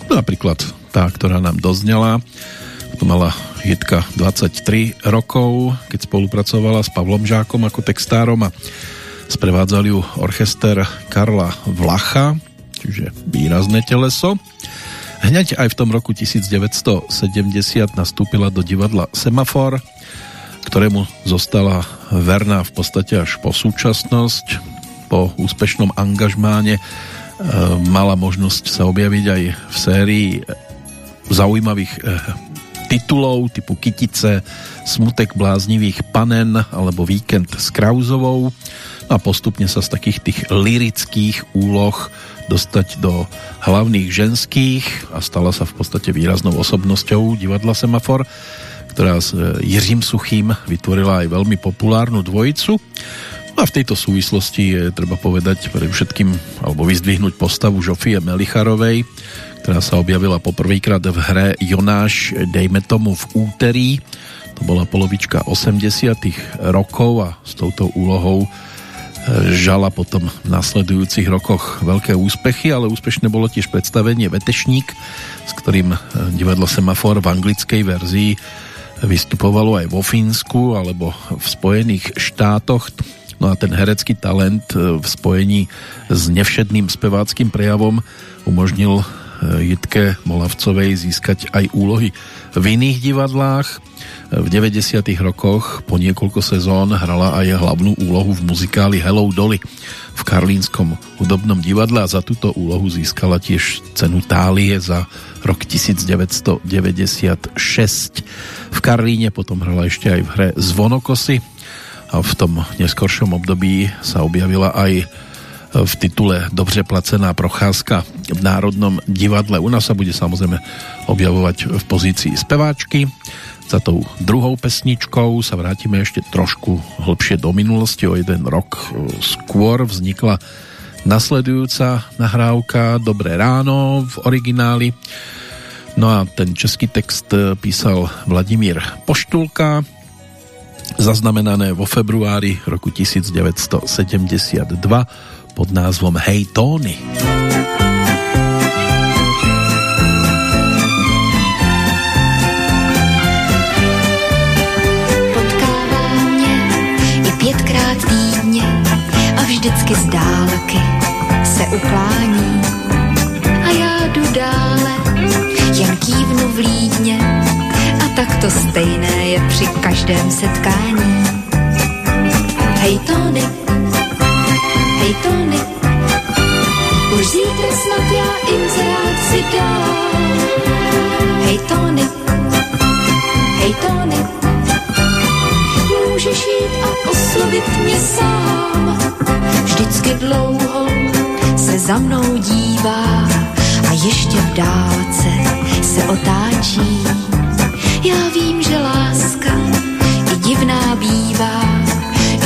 Napríklad tá, ktorá nám doznala, to mala hitka 23 rokov, keď spolupracovala s Pavlom Žákom ako textárom a sprevádzali ju orchester Karla Vlacha, čiže výrazné teleso. Hneď aj v tom roku 1970 nastúpila do divadla Semafor, ktorému zostala verná v podstate až po súčasnosť. Po úspešnom angažmáne e, mala možnosť sa objaviť aj v sérii zaujímavých e, titulov typu Kytice, Smutek bláznivých panen alebo Víkend s Krauzovou no a postupne sa z takých tých lirických úloh dostať do hlavných ženských a stala sa v podstate výraznou osobnosťou divadla Semafor, ktorá s e, Jiřím Suchým vytvorila aj veľmi populárnu dvojicu. No a v tejto súvislosti je treba povedať pre všetkým alebo vyzdvihnúť postavu Žofie Melicharovej, ktorá sa objavila poprvýkrát v hre Jonáš, dejme tomu v úterý. To bola polovička 80 rokov a s touto úlohou žala potom v nasledujúcich rokoch veľké úspechy, ale úspešné bolo tiež predstavenie Vetešník, s ktorým eh, divadlo Semafor v anglickej verzii vystupovalo aj vo Fínsku alebo v Spojených štátoch. No a ten herecký talent eh, v spojení s nevšedným speváckým prejavom umožnil eh, Jitke Molavcovej získať aj úlohy v iných divadlách v 90. rokoch po niekoľko sezón hrala aj hlavnú úlohu v muzikáli Hello Dolly v Karlínskom hudobnom divadle a za túto úlohu získala tiež cenu Tálie za rok 1996. V Karlíne potom hrala ešte aj v hre Zvonokosy a v tom neskoršom období sa objavila aj v titule Dobře placená procházka v Národnom divadle. U nás sa bude samozrejme objavovať v pozícii speváčky. Za tou druhou pesničkou sa vrátime ešte trošku hlbšie do minulosti. O jeden rok e, skôr vznikla nasledujúca nahrávka Dobré ráno v origináli. No a ten český text e, písal Vladimír Poštulka, zaznamenané vo februári roku 1972 pod názvom Hej Tony.
Vždycky z dálky se uklání. A já jdu dále, jen kývnu vlídně a tak to stejné je při každém setkání. Hej Tony, hej Tony, už zítra snad já inzerát si dám. Hej Tony, hej Tony, můžeš jít a oslovit mě sám vždycky dlouho se za mnou dívá a ještě v dálce se otáčí. Já vím, že láska i divná bývá,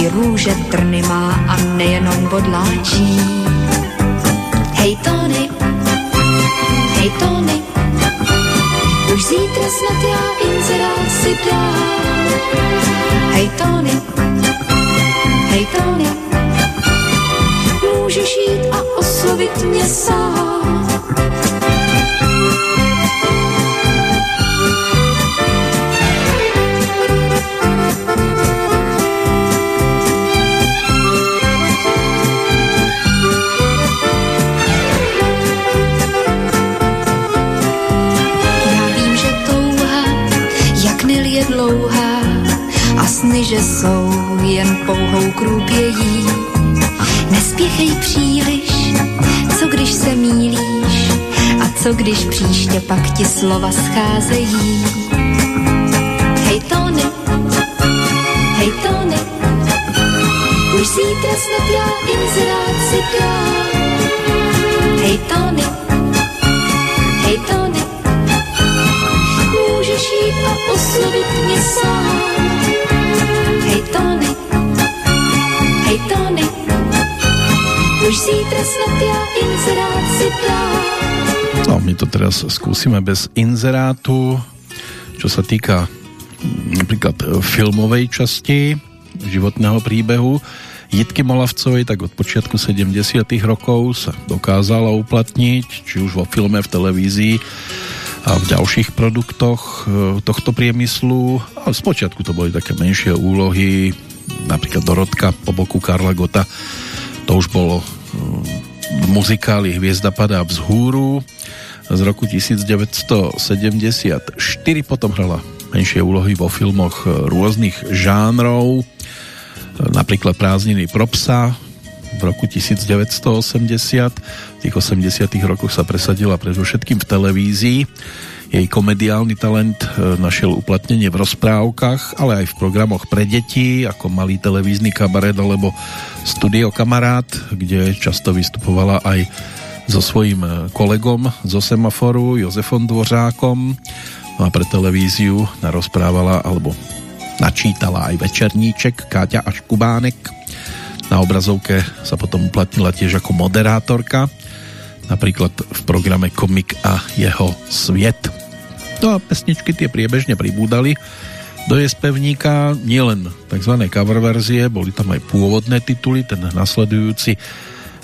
i růže trny má a nejenom bodláčí. Hej Tony, hej Tony, už zítra snad já inzerát si dám. Hej Tony, hej Tony, můžeš jít a oslovit mě sám. Je dlouhá, a sny, že jsou jen pouhou krůpějí Nespěchej příliš, co když se mílíš a co když příště pak ti slova scházejí. Hej Tony, Hej Tony, už zítra snad já si dám. Hej Tony, hej Tony, můžeš jít a oslovit mě sám. Už zítra snad já inzerát si dám.
No, my to teraz skúsime bez inzerátu, čo sa týka napríklad e, filmovej časti životného príbehu Jitky Molavcovej, tak od počiatku 70 rokov sa dokázala uplatniť, či už vo filme, v televízii a v ďalších produktoch e, tohto priemyslu. A spočiatku to boli také menšie úlohy, napríklad Dorotka po boku Karla Gota. To už bolo muzikáli Hviezda padá vzhúru z roku 1974. Potom hrala menšie úlohy vo filmoch rôznych žánrov, napríklad Prázdniny pro psa v roku 1980. V tých 80 rokoch sa presadila predovšetkým v televízii. Jej komediálny talent e, našiel uplatnenie v rozprávkach, ale aj v programoch pre deti, ako malý televízny kabaret alebo Studio Kamarát, kde často vystupovala aj so svojím e, kolegom zo Semaforu, Jozefom Dvořákom No a pre televíziu narozprávala alebo načítala aj večerníček Káťa až Kubánek. Na obrazovke sa potom uplatnila tiež ako moderátorka, napríklad v programe Komik a jeho sviet. No a pesničky tie priebežne pribúdali do je spevníka nielen tzv. cover verzie, boli tam aj pôvodné tituly, ten nasledujúci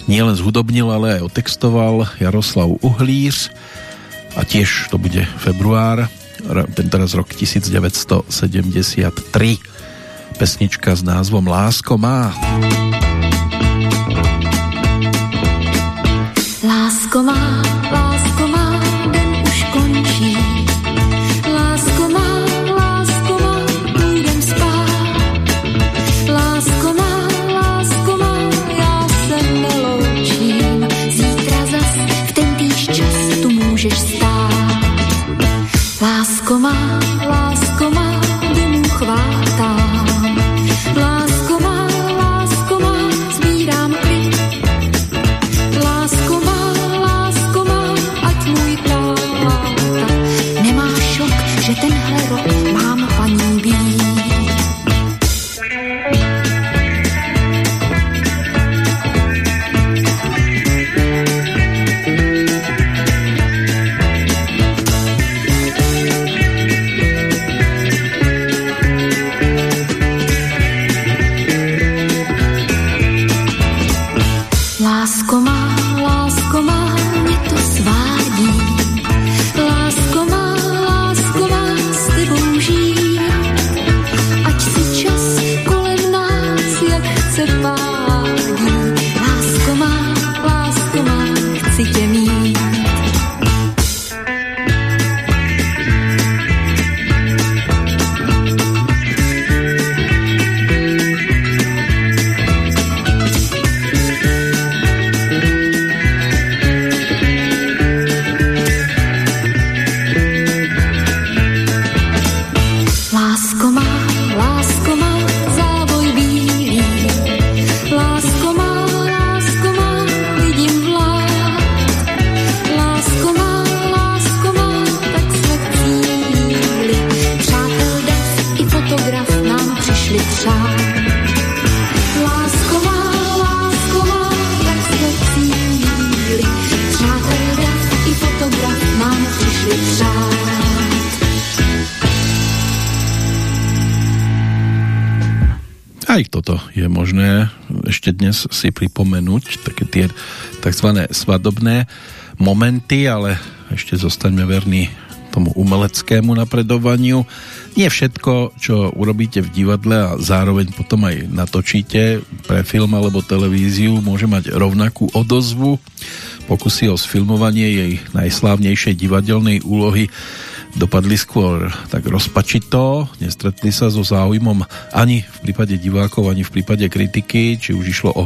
nielen zhudobnil, ale aj otextoval Jaroslav Uhlíř a tiež to bude február tentoraz rok 1973. Pesnička s názvom Lásko má.
Lásko že tenhle
pripomenúť, také tie tzv. svadobné momenty, ale ešte zostaňme verní tomu umeleckému napredovaniu. Nie všetko, čo urobíte v divadle a zároveň potom aj natočíte pre film alebo televíziu, môže mať rovnakú odozvu. Pokusy o sfilmovanie jej najslávnejšej divadelnej úlohy dopadli skôr tak rozpačito, nestretli sa so záujmom ani v prípade divákov, ani v prípade kritiky, či už išlo o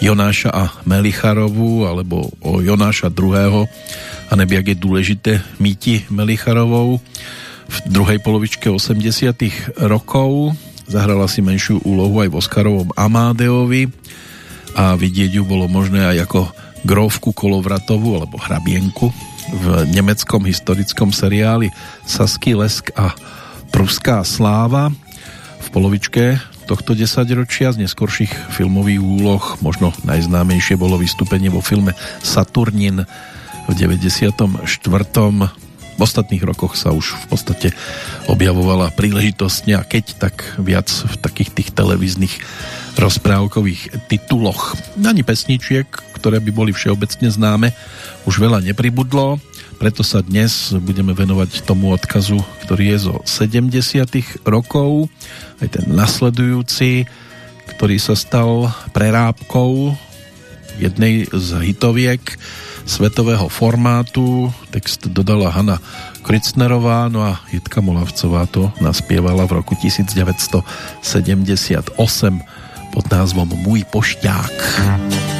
Jonáša a Melicharovú, alebo o Jonáša II. a neby jak je dôležité míti Melicharovou v druhej polovičke 80 rokov zahrala si menšiu úlohu aj v Oscarovom Amádeovi a vidieť ju bolo možné aj ako grófku Kolovratovú alebo hrabienku v nemeckom historickom seriáli Sasky Lesk a Pruská sláva. V polovičke tohto desaťročia z neskorších filmových úloh možno najznámejšie bolo vystúpenie vo filme Saturnin v 94. V ostatných rokoch sa už v podstate objavovala príležitostne a keď tak viac v takých tých televíznych rozprávkových tituloch. Ani pesničiek, ktoré by boli všeobecne známe, už veľa nepribudlo, preto sa dnes budeme venovať tomu odkazu, ktorý je zo 70 rokov, aj ten nasledujúci, ktorý sa stal prerábkou jednej z hitoviek svetového formátu. Text dodala Hanna Kricnerová, no a Jitka Molavcová to naspievala v roku 1978 pod názvom Můj pošťák.
každý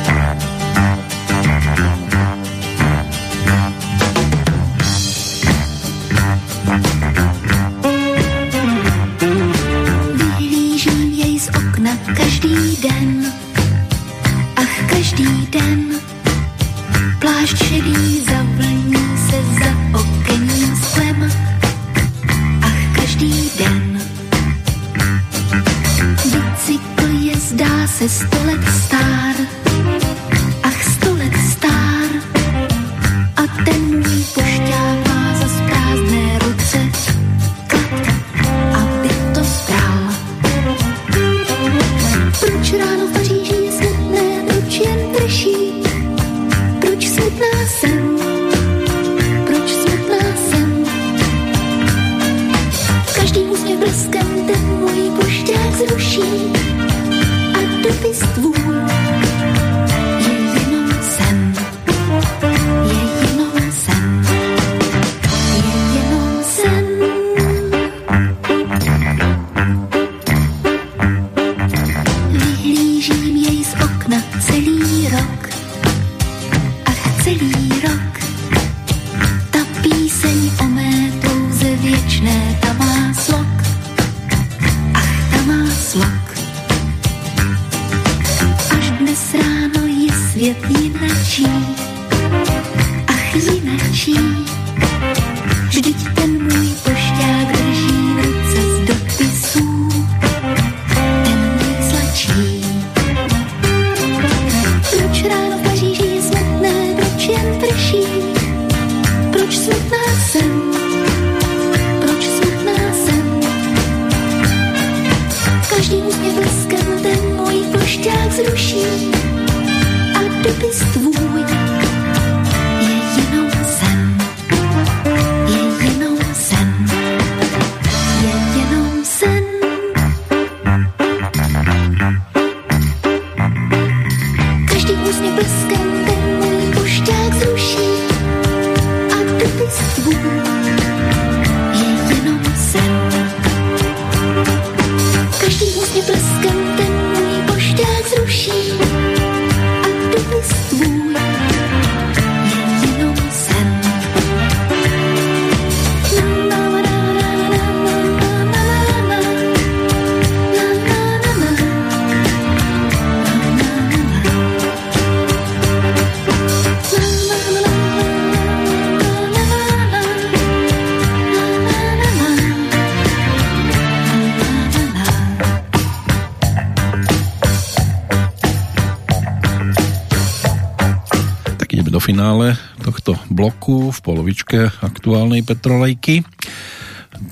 bloku v polovičke aktuálnej Petrolejky.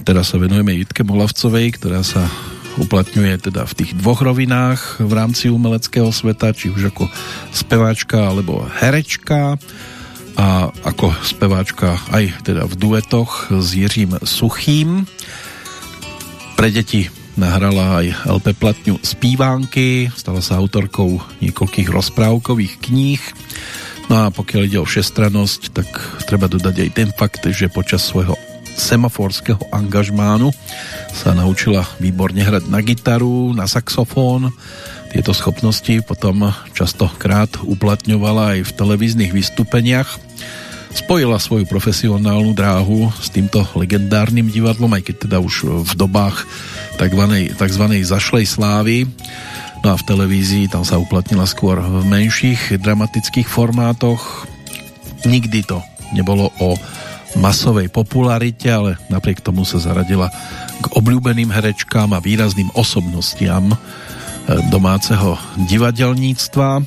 Teraz sa venujeme Jitke Molavcovej, ktorá sa uplatňuje teda v tých dvoch rovinách v rámci umeleckého sveta, či už ako speváčka alebo herečka a ako speváčka aj teda v duetoch s Jiřím Suchým. Pre deti nahrala aj LP platňu Spívánky, stala sa autorkou niekoľkých rozprávkových kníh. No a pokiaľ ide o všestranosť, tak treba dodať aj ten fakt, že počas svojho semaforského angažmánu sa naučila výborne hrať na gitaru, na saxofón. Tieto schopnosti potom častokrát uplatňovala aj v televíznych vystúpeniach. Spojila svoju profesionálnu dráhu s týmto legendárnym divadlom, aj keď teda už v dobách tzv. zašlej slávy. No a v televízii tam sa uplatnila skôr v menších dramatických formátoch. Nikdy to nebolo o masovej popularite, ale napriek tomu sa zaradila k obľúbeným herečkám a výrazným osobnostiam e, domáceho divadelníctva.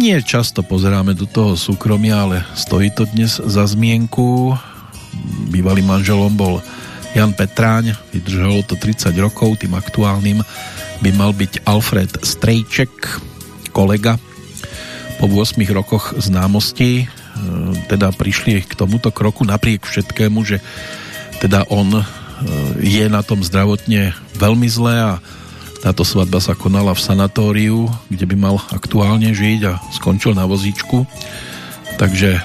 Nie často pozeráme do toho súkromia, ale stojí to dnes za zmienku. Bývalým manželom bol Jan Petráň, vydržalo to 30 rokov, tým aktuálnym by mal byť Alfred Strejček, kolega. Po 8 rokoch známosti teda prišli k tomuto kroku napriek všetkému, že teda on e, je na tom zdravotne veľmi zle a táto svadba sa konala v sanatóriu, kde by mal aktuálne žiť a skončil na vozíčku. Takže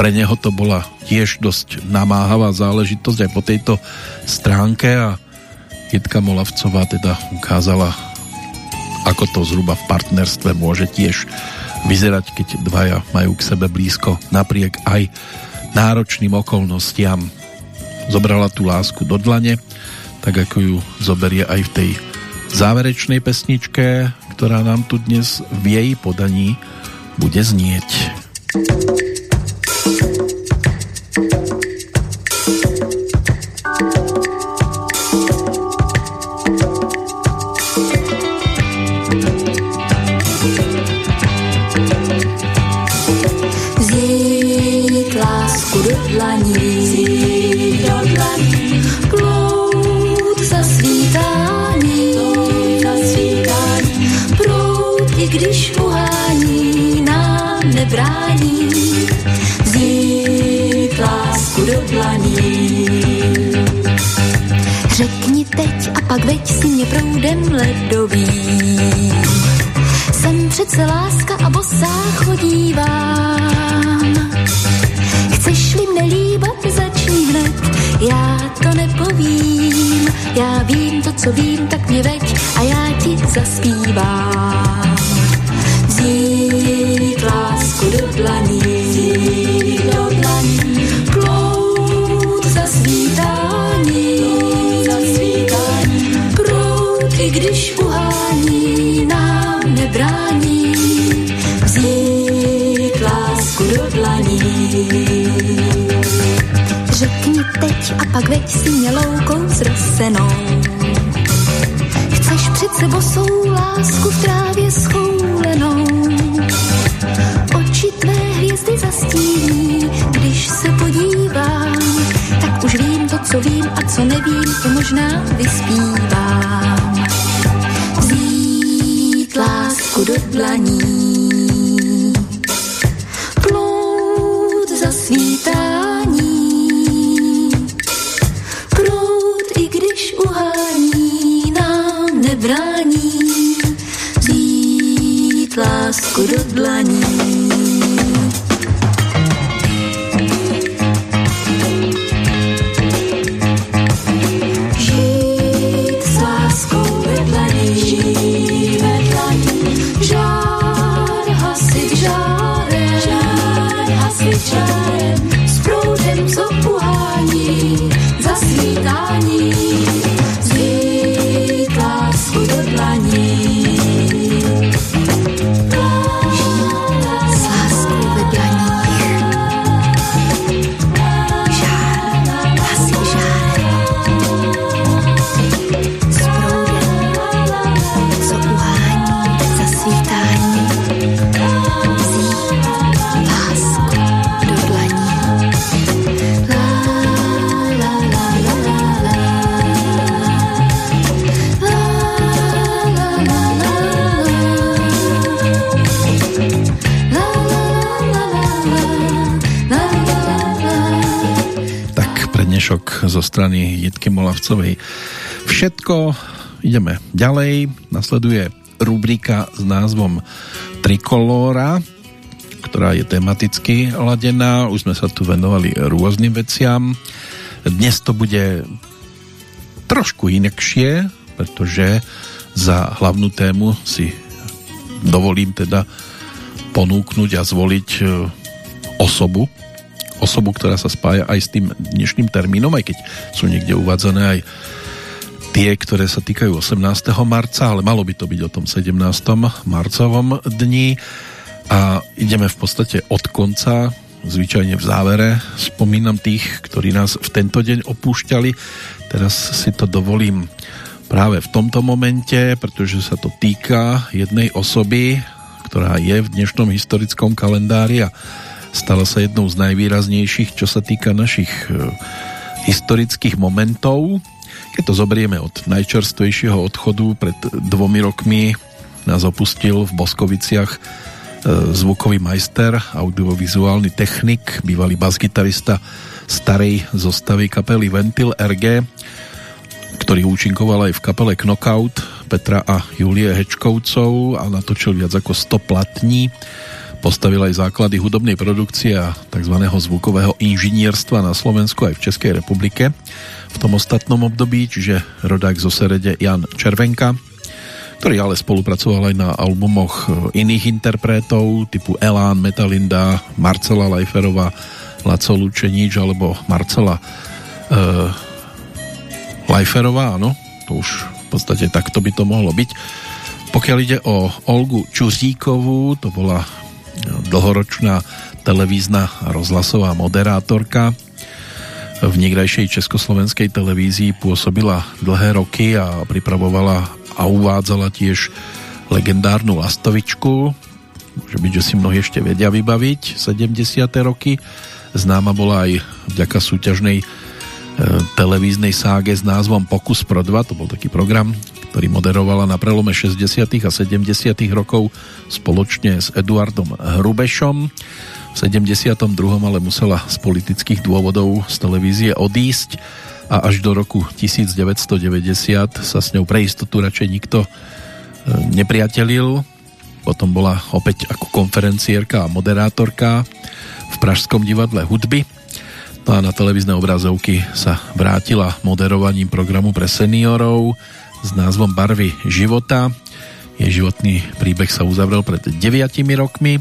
pre neho to bola tiež dosť namáhavá záležitosť aj po tejto stránke a Jitka Molavcová teda ukázala, ako to zhruba v partnerstve môže tiež vyzerať, keď dvaja majú k sebe blízko napriek aj náročným okolnostiam. Zobrala tú lásku do dlane, tak ako ju zoberie aj v tej záverečnej pesničke, ktorá nám tu dnes v jej podaní bude znieť.
pak veď mě proudem ledovým. Jsem přece láska a bosá chodívám. Chceš-li mne líbat, začni hned, já to nepovím. Já vím to, co vím, tak mě veď a já ti zaspívám. Vzít lásku do dlaní, a pak veď si mě loukou zrosenou. Chceš přece bosou lásku v trávě schoulenou. Oči tvé hvězdy zastíní, když se podívám, tak už vím to, co vím a co nevím, to možná vyspívám lásku do dlaní. Lásku do dlaní.
zo strany Jitky Molavcovej. Všetko, ideme ďalej. Nasleduje rubrika s názvom Trikolóra, ktorá je tematicky ladená. Už sme sa tu venovali rôznym veciam. Dnes to bude trošku inakšie, pretože za hlavnú tému si dovolím teda ponúknuť a zvoliť e, osobu, osobu, ktorá sa spája aj s tým dnešným termínom, aj keď sú niekde uvádzané aj tie, ktoré sa týkajú 18. marca, ale malo by to byť o tom 17. marcovom dni a ideme v podstate od konca, zvyčajne v závere spomínam tých, ktorí nás v tento deň opúšťali. Teraz si to dovolím práve v tomto momente, pretože sa to týka jednej osoby, ktorá je v dnešnom historickom kalendári a stala sa jednou z najvýraznejších, čo sa týka našich e, historických momentov. Keď to zobrieme od najčerstvejšieho odchodu pred dvomi rokmi nás opustil v Boskoviciach e, zvukový majster, audiovizuálny technik, bývalý basgitarista starej zostavy kapely Ventil RG, ktorý účinkoval aj v kapele Knockout Petra a Julie Hečkovcov a natočil viac ako 100 platní Postavil aj základy hudobnej produkcie a tzv. zvukového inžinierstva na Slovensku aj v Českej republike v tom ostatnom období, čiže rodák zo Serede Jan Červenka, ktorý ale spolupracoval aj na albumoch iných interpretov typu Elán, Metalinda, Marcela Lajferová, Laco Lučeníč alebo Marcela uh, Lajferová, áno, to už v podstate takto by to mohlo byť. Pokiaľ ide o Olgu Čuříkovú, to bola dlhoročná televízna rozhlasová moderátorka. V niekdajšej československej televízii pôsobila dlhé roky a pripravovala a uvádzala tiež legendárnu Lastovičku. Môže byť, že si mnohí ešte vedia vybaviť 70. roky. Známa bola aj vďaka súťažnej e, televíznej ságe s názvom Pokus Pro 2, to bol taký program, ktorý moderovala na prelome 60. a 70. rokov spoločne s Eduardom Hrubešom. V 72. ale musela z politických dôvodov z televízie odísť a až do roku 1990 sa s ňou pre istotu radšej nikto e, nepriatelil. Potom bola opäť ako konferencierka a moderátorka v Pražskom divadle hudby. No a na televízne obrazovky sa vrátila moderovaním programu pre seniorov s názvom Barvy života. Jej životný príbeh sa uzavrel pred 9 rokmi.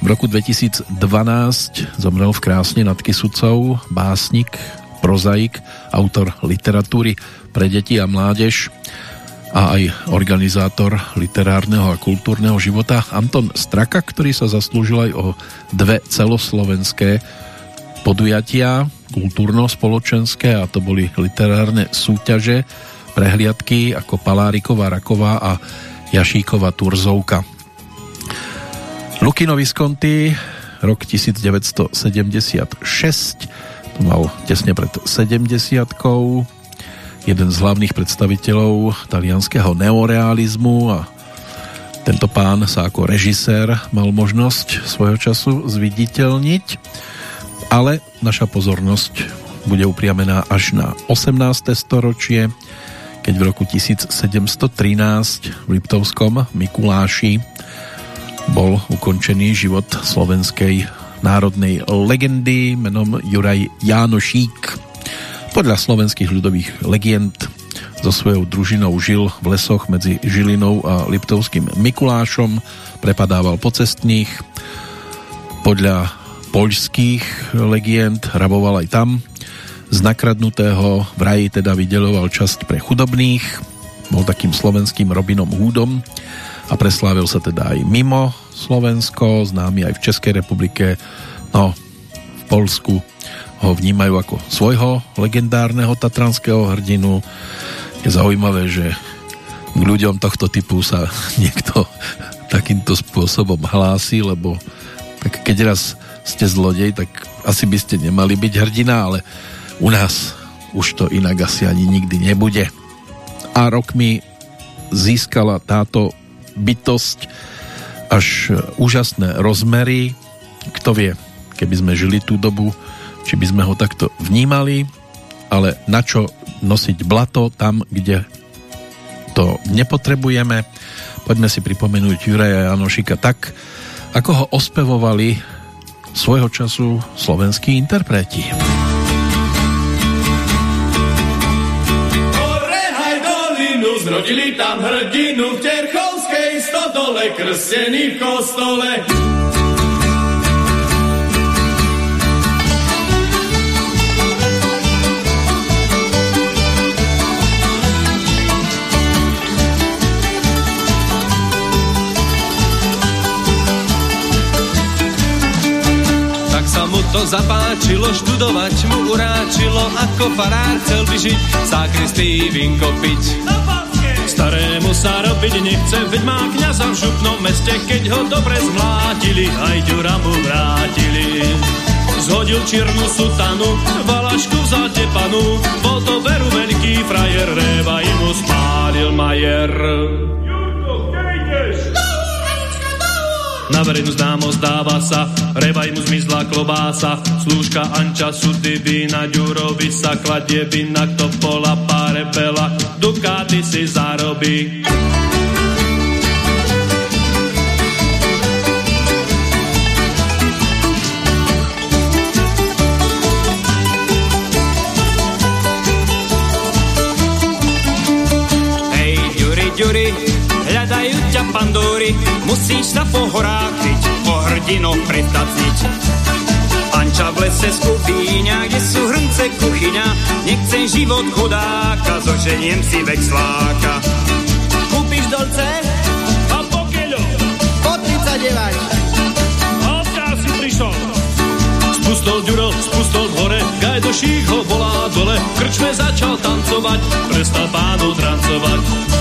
V roku 2012 zomrel v krásne nad Kisucou básnik, prozaik, autor literatúry pre deti a mládež a aj organizátor literárneho a kultúrneho života Anton Straka, ktorý sa zaslúžil aj o dve celoslovenské podujatia kultúrno-spoločenské a to boli literárne súťaže prehliadky ako Paláriková Raková a Jašíková Turzovka. Lukino Visconti, rok 1976, to mal tesne pred 70 jeden z hlavných predstaviteľov talianského neorealizmu a tento pán sa ako režisér mal možnosť svojho času zviditeľniť, ale naša pozornosť bude upriamená až na 18. storočie, keď v roku 1713 v Liptovskom Mikuláši bol ukončený život slovenskej národnej legendy menom Juraj Jánošík. Podľa slovenských ľudových legend so svojou družinou žil v lesoch medzi Žilinou a Liptovským Mikulášom, prepadával po cestných. Podľa poľských legend raboval aj tam, z nakradnutého vraj teda vydeloval časť pre chudobných, bol takým slovenským Robinom Húdom a preslávil sa teda aj mimo Slovensko, známy aj v Českej republike, no v Polsku ho vnímajú ako svojho legendárneho tatranského hrdinu. Je zaujímavé, že k ľuďom tohto typu sa niekto takýmto spôsobom hlási, lebo tak keď raz ste zlodej, tak asi by ste nemali byť hrdina, ale u nás už to inak asi ani nikdy nebude. A rokmi získala táto bytosť až úžasné rozmery. Kto vie, keby sme žili tú dobu, či by sme ho takto vnímali, ale na čo nosiť blato tam, kde to nepotrebujeme. Poďme si pripomenúť Juraja Janošika tak, ako ho ospevovali svojho času slovenskí interpreti.
Zrodili tam hrdinu v Terchovskej stodole, krstený v kostole.
to zapáčilo, študovať mu uráčilo, ako farár chcel by žiť, sakristý vinko piť. Starému sa robiť nechce, veď má kniaza v župnom meste, keď ho dobre zmlátili, aj ďura mu vrátili. Zhodil čiernu sutanu, valašku vzal tepanu, bol to veru veľký frajer, réva mu spálil majer. Na verejnú známosť dáva sa, revaj mu zmizla klobása, slúžka Anča, sudy, vína, ďurovi sa kladie vina, kto pola, páre, bela, dukáty si zarobí. Ďuri, hľadajú ťa pandúry, musíš sa po horách kryť, po hrdinoch pretacniť. Anča v lese z kuchyňa, kde sú hrnce kuchyňa, nechcem život chudáka, zoženiem si vexláka. Kúpiš dolce? A? Po 39. Odkiaľ si prišol? Spustol ďuro, spustol hore, gaj do šík ho volá dole, krčme začal tancovať, prestal pánu trancovať.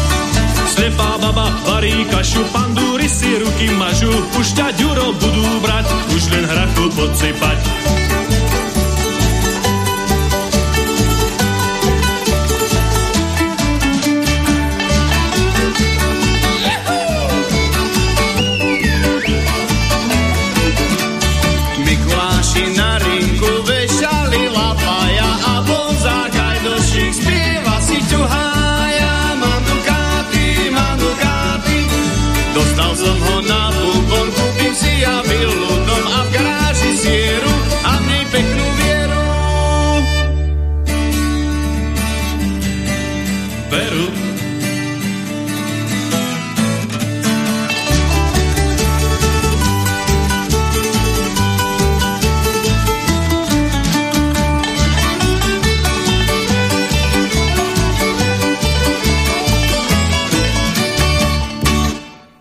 Slepá baba varí kašu, pandúry si ruky mažu, už ťa ďuro budú brať, už len hrachu podsypať. Veru.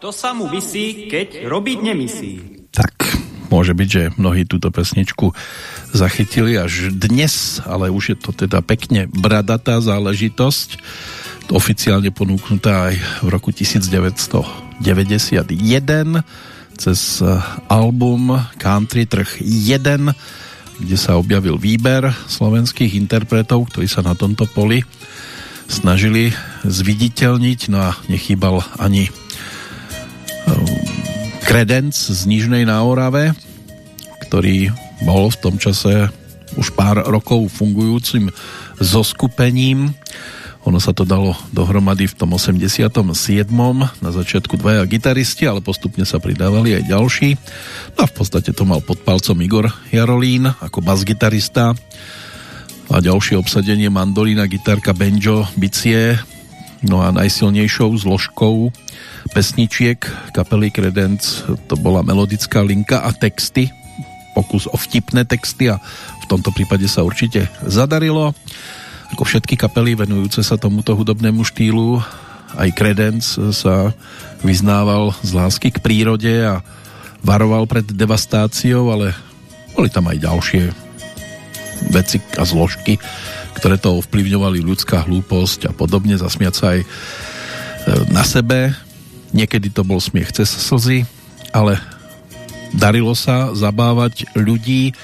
To sa mu vysí, keď robiť nemisí.
Tak, môže byť, že mnohí túto pesničku zachytili až dnes, ale už je to teda pekne bradatá záležitosť, oficiálne ponúknutá aj v roku 1991 cez eh, album Country Trh 1, kde sa objavil výber slovenských interpretov, ktorí sa na tomto poli snažili zviditeľniť, no a nechýbal ani Kredenc z Nižnej na Orave, ktorý bol v tom čase už pár rokov fungujúcim zoskupením. Ono sa to dalo dohromady v tom 87. Na začiatku dvaja gitaristi, ale postupne sa pridávali aj ďalší. No a v podstate to mal pod palcom Igor Jarolín ako basgitarista a ďalšie obsadenie mandolína, gitarka, banjo, bicie. No a najsilnejšou zložkou pesničiek kapely Credence to bola melodická linka a texty. Pokus o vtipné texty a v tomto prípade sa určite zadarilo. Ako všetky kapely venujúce sa tomuto hudobnému štýlu aj Credence sa vyznával z lásky k prírode a varoval pred devastáciou, ale boli tam aj ďalšie veci a zložky, ktoré to ovplyvňovali ľudská hlúposť a podobne, zasmiať sa aj na sebe. Niekedy to bol smiech cez slzy, ale darilo sa zabávať ľudí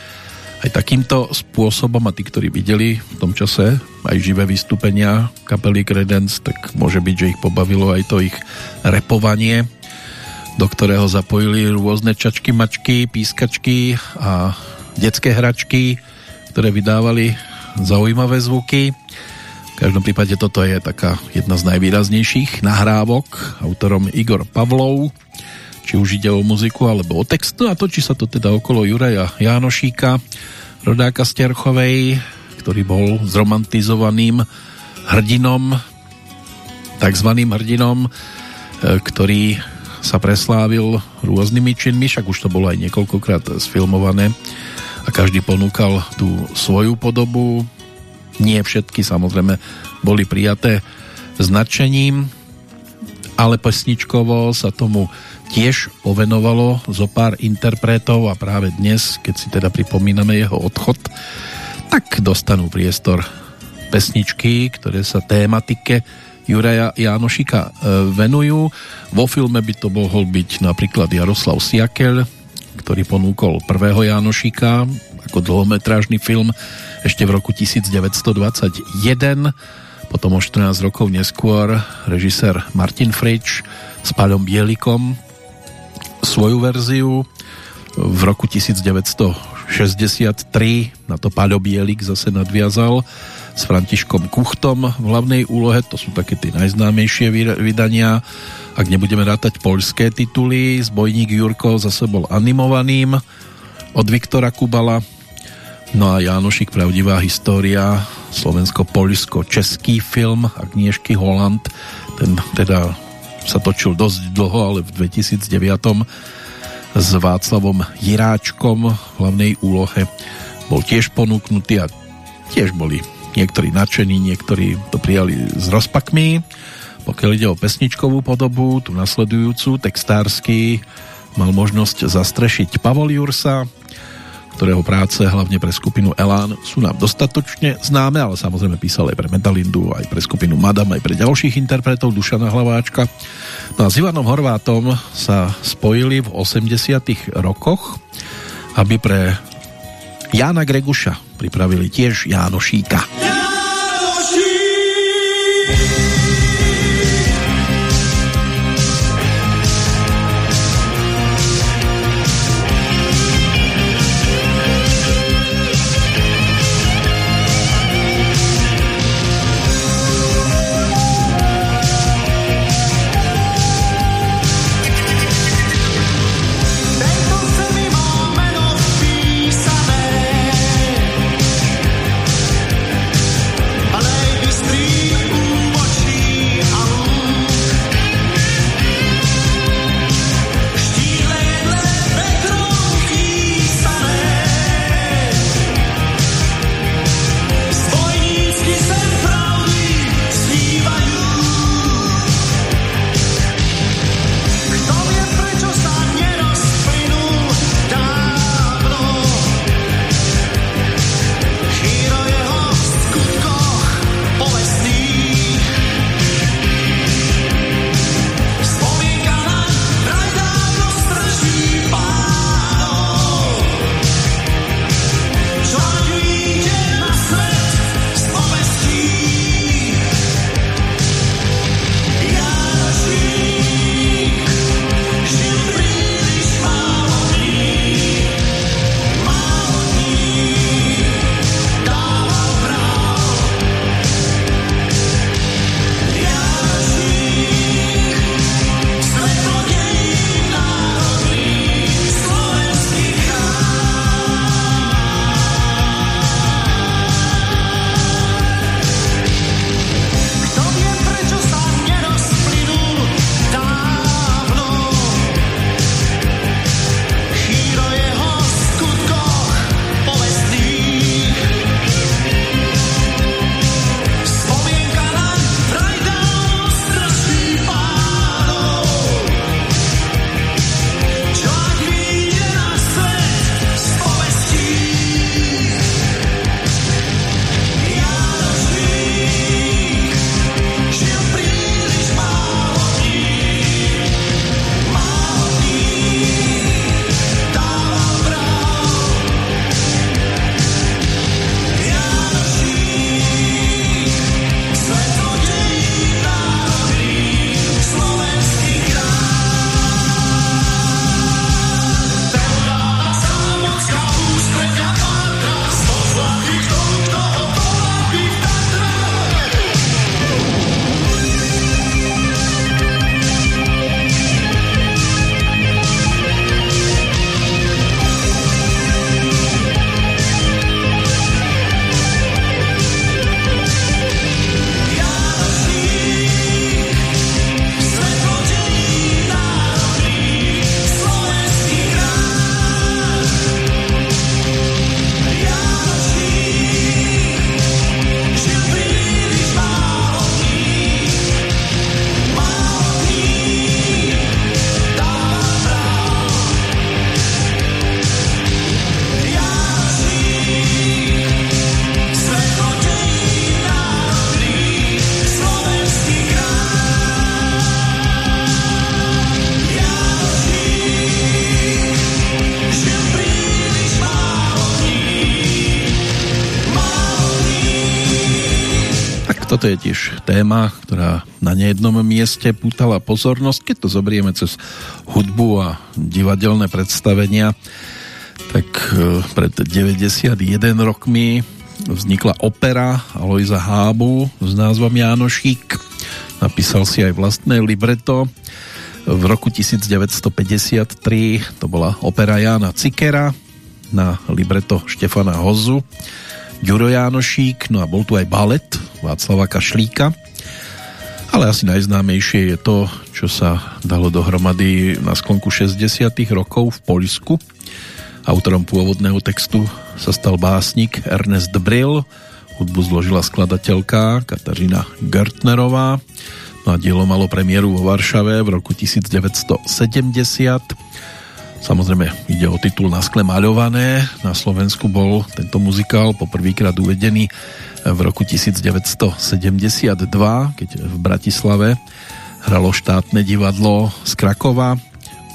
aj takýmto spôsobom a tí, ktorí videli v tom čase aj živé vystúpenia kapely Credence, tak môže byť, že ich pobavilo aj to ich repovanie, do ktorého zapojili rôzne čačky, mačky, pískačky a detské hračky, ktoré vydávali zaujímavé zvuky. V každom prípade toto je taká jedna z najvýraznejších nahrávok autorom Igor Pavlov, či už ide o muziku alebo o text. No a točí sa to teda okolo Juraja Jánošíka, rodáka z Terchovej, ktorý bol zromantizovaným hrdinom, takzvaným hrdinom, e, ktorý sa preslávil rôznymi činmi, však už to bolo aj niekoľkokrát sfilmované a každý ponúkal tú svoju podobu, nie všetky samozrejme boli prijaté značením, ale pesničkovo sa tomu tiež povenovalo zo pár interpretov a práve dnes, keď si teda pripomíname jeho odchod, tak dostanú priestor pesničky, ktoré sa tématike Juraja Jánošika e, venujú. Vo filme by to mohol byť napríklad Jaroslav Siakel, ktorý ponúkol prvého Jánošika ako dlhometrážny film ešte v roku 1921. Potom o 14 rokov neskôr režisér Martin Frič s Páľom Bielikom svoju verziu v roku 1963 na to Páľo Bielik zase nadviazal s Františkom Kuchtom v hlavnej úlohe, to sú také tie najznámejšie vydania. Ak nebudeme rátať poľské tituly, zbojník Jurko zase bol animovaným od Viktora Kubala. No a Jánošik pravdivá história slovensko-poľsko-český film Agnieszky Holland. Ten teda sa točil dosť dlho, ale v 2009 s Václavom Jiráčkom v hlavnej úlohe. Bol tiež ponúknutý a tiež boli niektorí nadšení, niektorí to prijali s rozpakmi. Pokiaľ ide o pesničkovú podobu, tú nasledujúcu, textársky, mal možnosť zastrešiť Pavol Jursa, ktorého práce hlavne pre skupinu Elán sú nám dostatočne známe, ale samozrejme písal aj pre Metalindu, aj pre skupinu Madame, aj pre ďalších interpretov Dušana Hlaváčka. No a s Ivanom Horvátom sa spojili v 80 rokoch, aby pre Jána Greguša pripravili tiež Jánošíka. Jánošík! Toto je tiež téma, ktorá na nejednom mieste pútala pozornosť. Keď to zobrieme cez hudbu a divadelné predstavenia, tak e, pred 91 rokmi vznikla opera Aloisa Hábu s názvom Jánošík. Napísal si aj vlastné libreto. V roku 1953 to bola opera Jána Cikera na libreto Štefana Hozu. Ďuro Jánošík, no a bol tu aj balet Václava Kašlíka. Ale asi najznámejšie je to, čo sa dalo dohromady na sklonku 60 rokov v Poľsku. Autorom pôvodného textu sa stal básnik Ernest Brill, hudbu zložila skladateľka Katarína Gertnerová, no a dielo malo premiéru vo Varšave v roku 1970 Samozrejme ide o titul Na skle maľované. Na Slovensku bol tento muzikál poprvýkrát uvedený v roku 1972, keď v Bratislave hralo štátne divadlo z Krakova.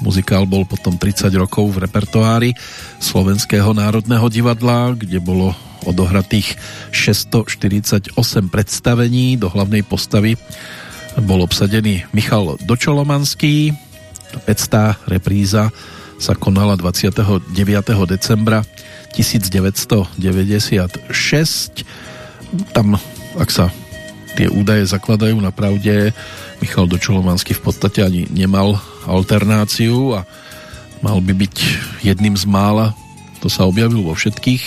Muzikál bol potom 30 rokov v repertoári Slovenského národného divadla, kde bolo odohratých 648 predstavení. Do hlavnej postavy bol obsadený Michal Dočolomanský, 500 repríza sa konala 29. decembra 1996. Tam, ak sa tie údaje zakladajú na pravde, Michal Dočolomanský v podstate ani nemal alternáciu a mal by byť jedným z mála, to sa objavil vo všetkých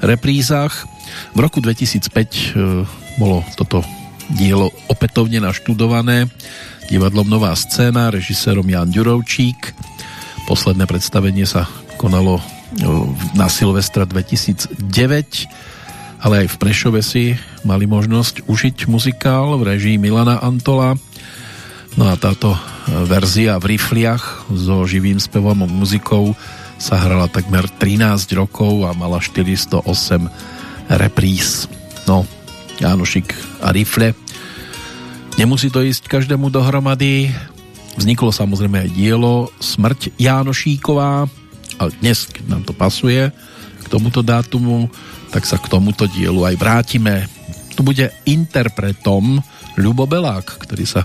reprízách. V roku 2005 e, bolo toto dielo opätovne naštudované divadlom Nová scéna, režisérom Jan Ďurovčík Posledné predstavenie sa konalo na Silvestra 2009, ale aj v Prešove si mali možnosť užiť muzikál v režii Milana Antola. No a táto e, verzia v rifliach so živým spevom a muzikou sa hrala takmer 13 rokov a mala 408 repríz. No, Jánošik a rifle. Nemusí to ísť každému dohromady, Vzniklo samozrejme aj dielo Smrť Jánošíková a dnes, keď nám to pasuje k tomuto dátumu, tak sa k tomuto dielu aj vrátime. Tu bude interpretom Ľubo Belák, ktorý sa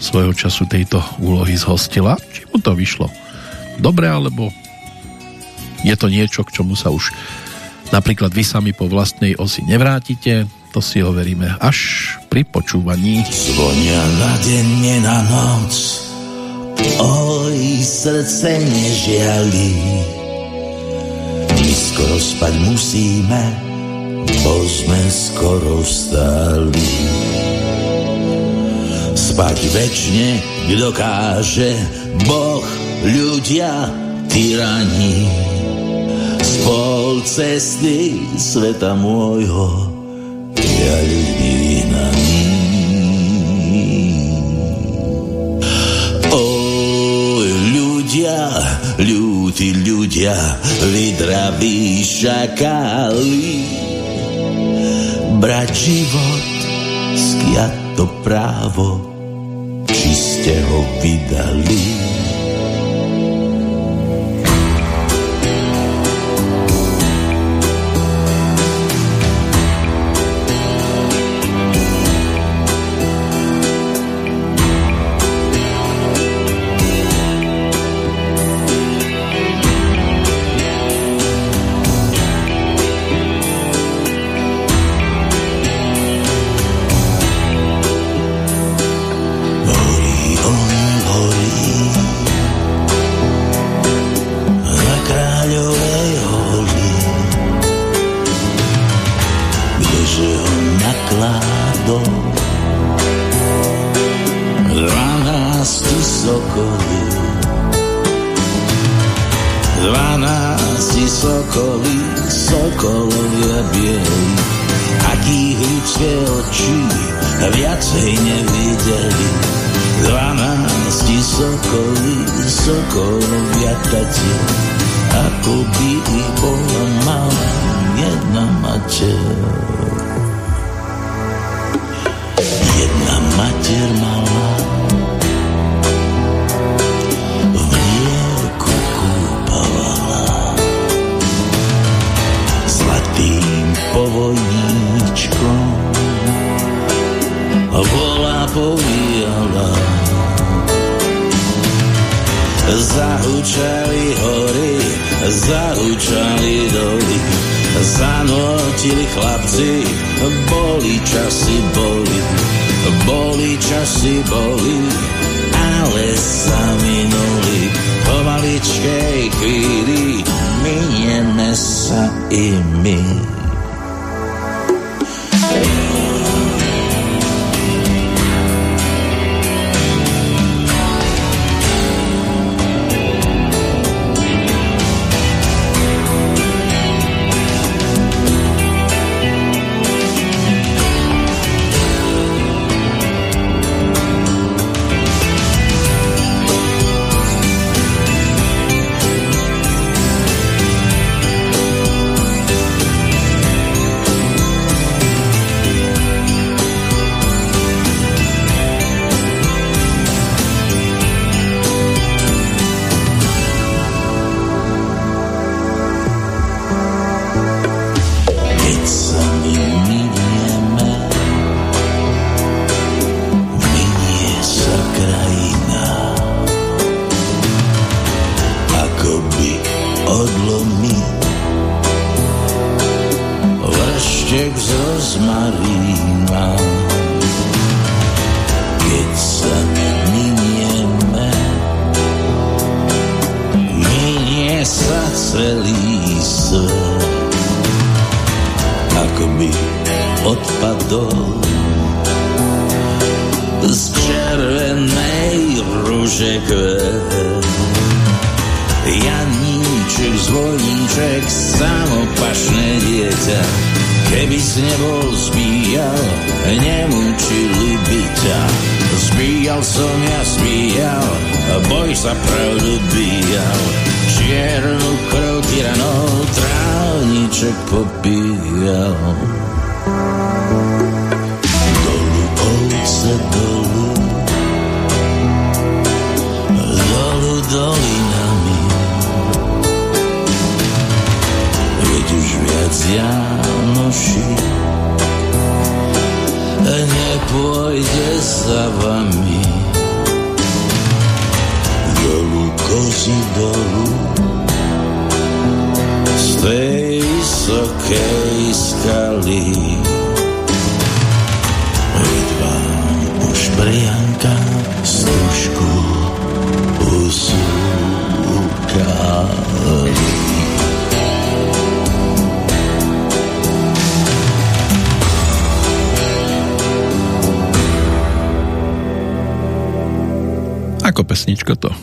svojho času tejto úlohy zhostila. Či mu to vyšlo? Dobre, alebo je to niečo, k čomu sa už napríklad vy sami po vlastnej osi nevrátite, to si overíme až pri počúvaní.
Zvonia na deň, na noc, Oj, srdce nežiali, my skoro spať musíme, bo sme skoro vstali. Spať večne, kto káže, Boh, ľudia, tyrani. Z pol cesty sveta môjho, ja ľudí vyhnaný. Ľudia, ľudí ľudia, vydraví šakali. Brať život, skiať to právo, či ste ho vydali. pred Janoši nepôjde za vami. Dolu kozy dolu z tej vysokej skaly. Vidvám už prianka stružku usúkali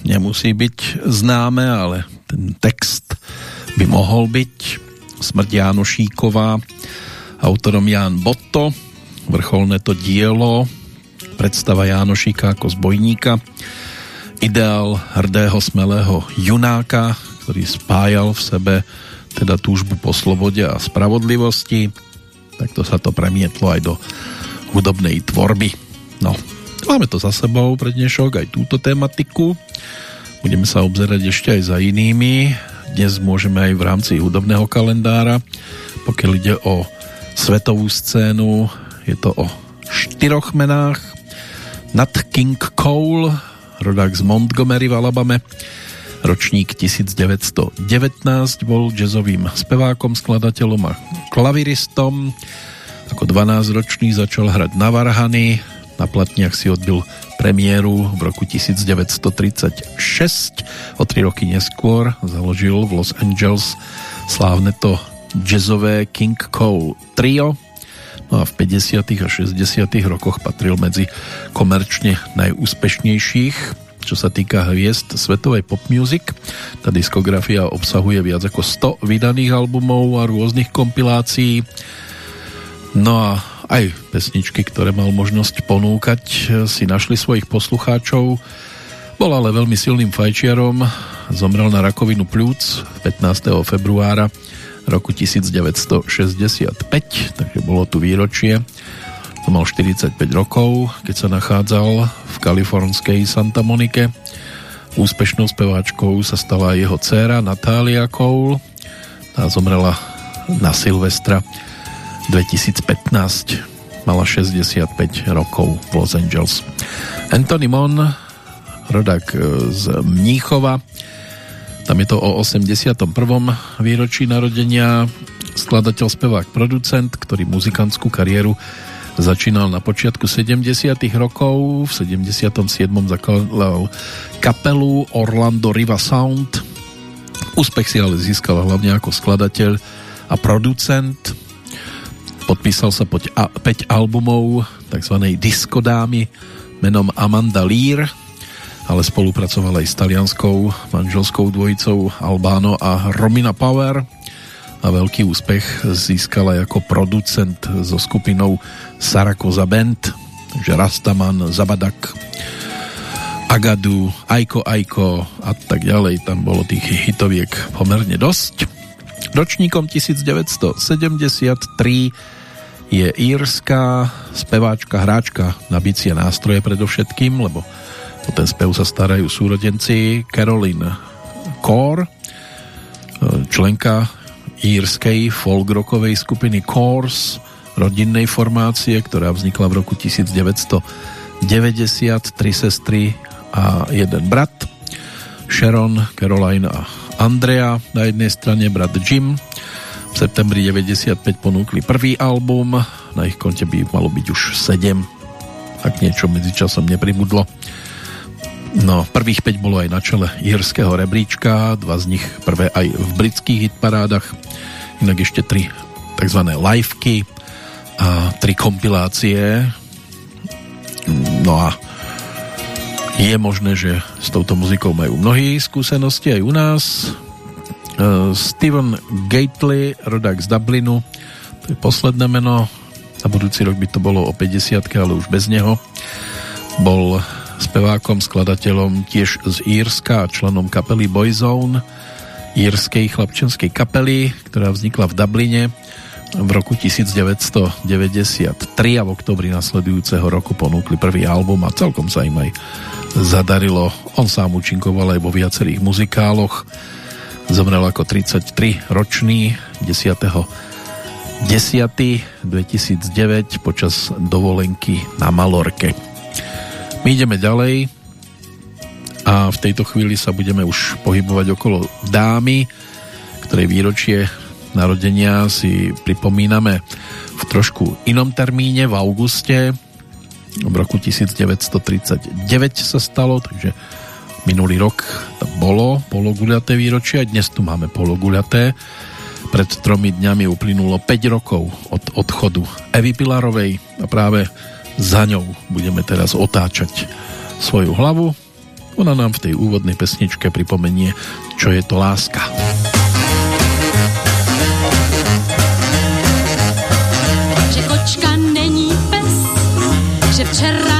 nemusí byť známe, ale ten text by mohol byť. Smrť Jánošíková, autorom Ján Botto, vrcholné to dielo, predstava Jánošíka ako zbojníka, ideál hrdého, smelého junáka, ktorý spájal v sebe teda túžbu po slobode a spravodlivosti. Takto sa to premietlo aj do hudobnej tvorby. No, máme to za sebou pre dnešok, aj túto tematiku. Budeme sa obzerať ešte aj za inými. Dnes môžeme aj v rámci hudobného kalendára. Pokiaľ ide o svetovú scénu, je to o štyroch menách. Nat King Cole, rodák z Montgomery v Alabame, ročník 1919, bol jazzovým spevákom, skladateľom a klaviristom. Ako 12-ročný začal hrať na varhany, na platniach si odbil premiéru v roku 1936. O tri roky neskôr založil v Los Angeles slávne to jazzové King Cole trio. No a v 50. a 60. rokoch patril medzi komerčne najúspešnejších čo sa týka hviezd svetovej pop music. Tá diskografia obsahuje viac ako 100 vydaných albumov a rôznych kompilácií. No a aj pesničky, ktoré mal možnosť ponúkať, si našli svojich poslucháčov. Bol ale veľmi silným fajčiarom, zomrel na rakovinu plúc 15. februára roku 1965, takže bolo tu výročie. To mal 45 rokov, keď sa nachádzal v kalifornskej Santa Monike. Úspešnou speváčkou sa stala jeho dcéra Natália Cole. Tá zomrela na Silvestra 2015 mala 65 rokov v Los Angeles. Anthony Mon rodak e, z Mníchova. Tam je to o 81. výročí narodenia skladateľ, spevák, producent, ktorý muzikantskú kariéru začínal na počiatku 70. rokov. V 77. zakladal kapelu Orlando Riva Sound. Úspech si ale získal hlavne ako skladateľ a producent. Podpísal sa pod 5 albumov tzv. diskodámy menom Amanda Lear, ale spolupracoval aj s talianskou manželskou dvojicou Albano a Romina Power a veľký úspech získal aj ako producent so skupinou Sarakoza Band, takže Rastaman, Zabadak, Agadu, Aiko Aiko a tak ďalej. Tam bolo tých hitoviek pomerne dosť. Ročníkom 1973 je írska speváčka, hráčka na bicie nástroje predovšetkým, lebo o ten spev sa starajú súrodenci Caroline Core, členka írskej folk-rockovej skupiny Course, rodinnej formácie, ktorá vznikla v roku 1990, tri sestry a jeden brat. Sharon, Caroline a Andrea na jednej strane, brat Jim. V septembri 95 ponúkli prvý album, na ich konte by malo byť už 7, ak niečo medzičasom nepribudlo. No, prvých 5 bolo aj na čele írskeho rebríčka, dva z nich prvé aj v britských hitparádach, inak ešte tri tzv. liveky a tri kompilácie. No a je možné, že s touto muzikou majú mnohí skúsenosti aj u nás. Uh, Steven Gately, rodák z Dublinu, to je posledné meno, na budúci rok by to bolo o 50 ale už bez neho. Bol spevákom, skladateľom tiež z Írska a členom kapely Boyzone, írskej chlapčenskej kapely, ktorá vznikla v Dubline v roku 1993 a v oktobri nasledujúceho roku ponúkli prvý album a celkom sa im aj zadarilo. On sám účinkoval aj vo viacerých muzikáloch. Zomrel ako 33 ročný 10. 10. 2009 počas dovolenky na Malorke. My ideme ďalej a v tejto chvíli sa budeme už pohybovať okolo dámy, ktorej výročie narodenia si pripomíname v trošku inom termíne, v auguste. V roku 1939 sa stalo, takže minulý rok bolo pologuľaté výročie a dnes tu máme pologuľaté. Pred tromi dňami uplynulo 5 rokov od odchodu Evy Pilarovej a práve za ňou budeme teraz otáčať svoju hlavu. Ona nám v tej úvodnej pesničke pripomenie, čo je to láska.
Že kočka není pes, že včera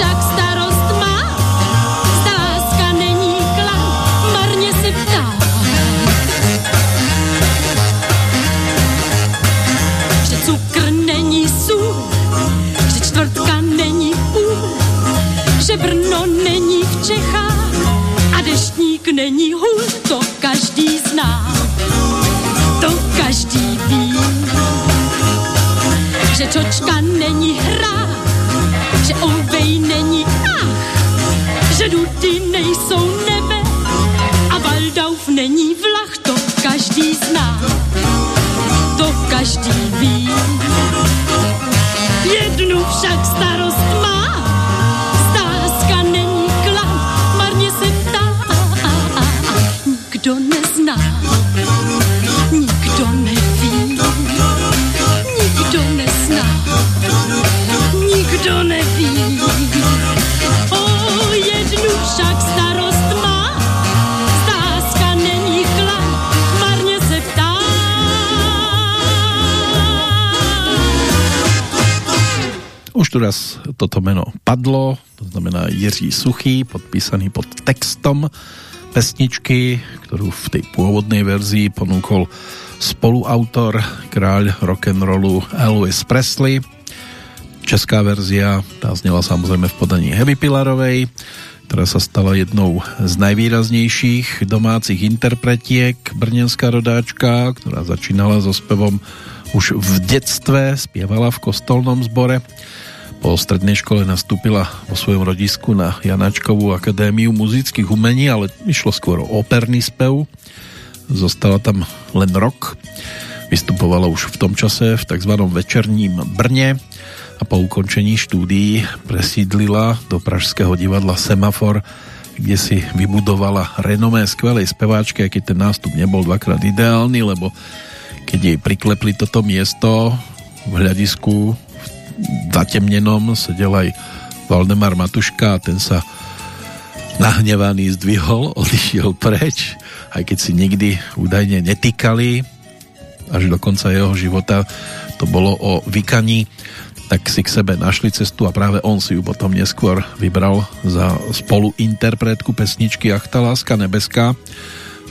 však starost má, zda láska není klad, marně se ptá. Že cukr není sůl, že čtvrtka není půl, že Brno není v Čechách a deštník není hůl, to každý zná, to každý ví. Že čočka není hra, každý ví. Jednu však starost má, stázka není klam, marně se ptá, nikdo nezná,
Už tu raz toto meno padlo, to znamená Jiří Suchý, podpísaný pod textom pesničky, ktorú v tej pôvodnej verzii ponúkol spoluautor, kráľ rock'n'rollu Elvis Presley. Česká verzia, tá znela samozrejme v podaní Heavy Pilarovej, ktorá sa stala jednou z najvýraznejších domácich interpretiek, brnenská rodáčka, ktorá začínala so spevom už v detstve, spievala v kostolnom zbore po strednej škole nastúpila vo svojom rodisku na Janáčkovú akadémiu muzických umení, ale išlo skôr o operný spev. Zostala tam len rok. Vystupovala už v tom čase v tzv. večerním Brne a po ukončení štúdií presídlila do Pražského divadla Semafor, kde si vybudovala renomé skvelej speváčky, aj keď ten nástup nebol dvakrát ideálny, lebo keď jej priklepli toto miesto v hľadisku zatemnenom sedel aj Valdemar Matuška a ten sa nahnevaný zdvihol, odišiel preč, aj keď si nikdy údajne netýkali, až do konca jeho života to bolo o vykaní, tak si k sebe našli cestu a práve on si ju potom neskôr vybral za spoluinterpretku pesničky Achta láska nebeská,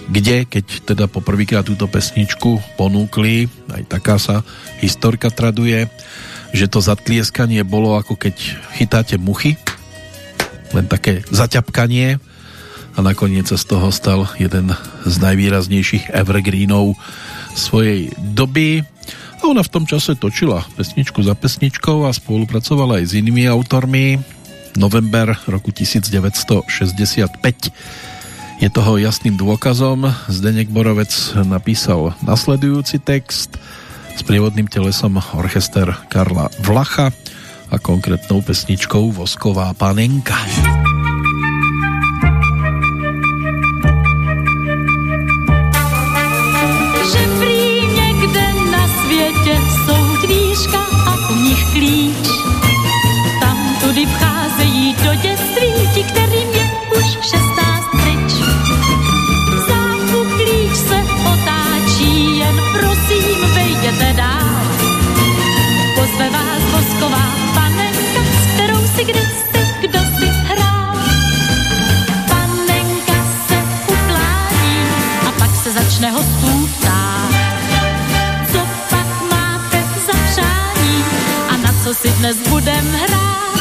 kde, keď teda poprvýkrát túto pesničku ponúkli, aj taká sa historka traduje, že to zatlieskanie bolo ako keď chytáte muchy, len také zaťapkanie a nakoniec sa z toho stal jeden z najvýraznejších evergreenov svojej doby. A ona v tom čase točila pesničku za pesničkou a spolupracovala aj s inými autormi. November roku 1965 je toho jasným dôkazom. Zdenek Borovec napísal nasledujúci text – prievodným telesom orchester Karla Vlacha a konkrétnou pesničkou Vosková panenka.
Že co si dnes budem hrát?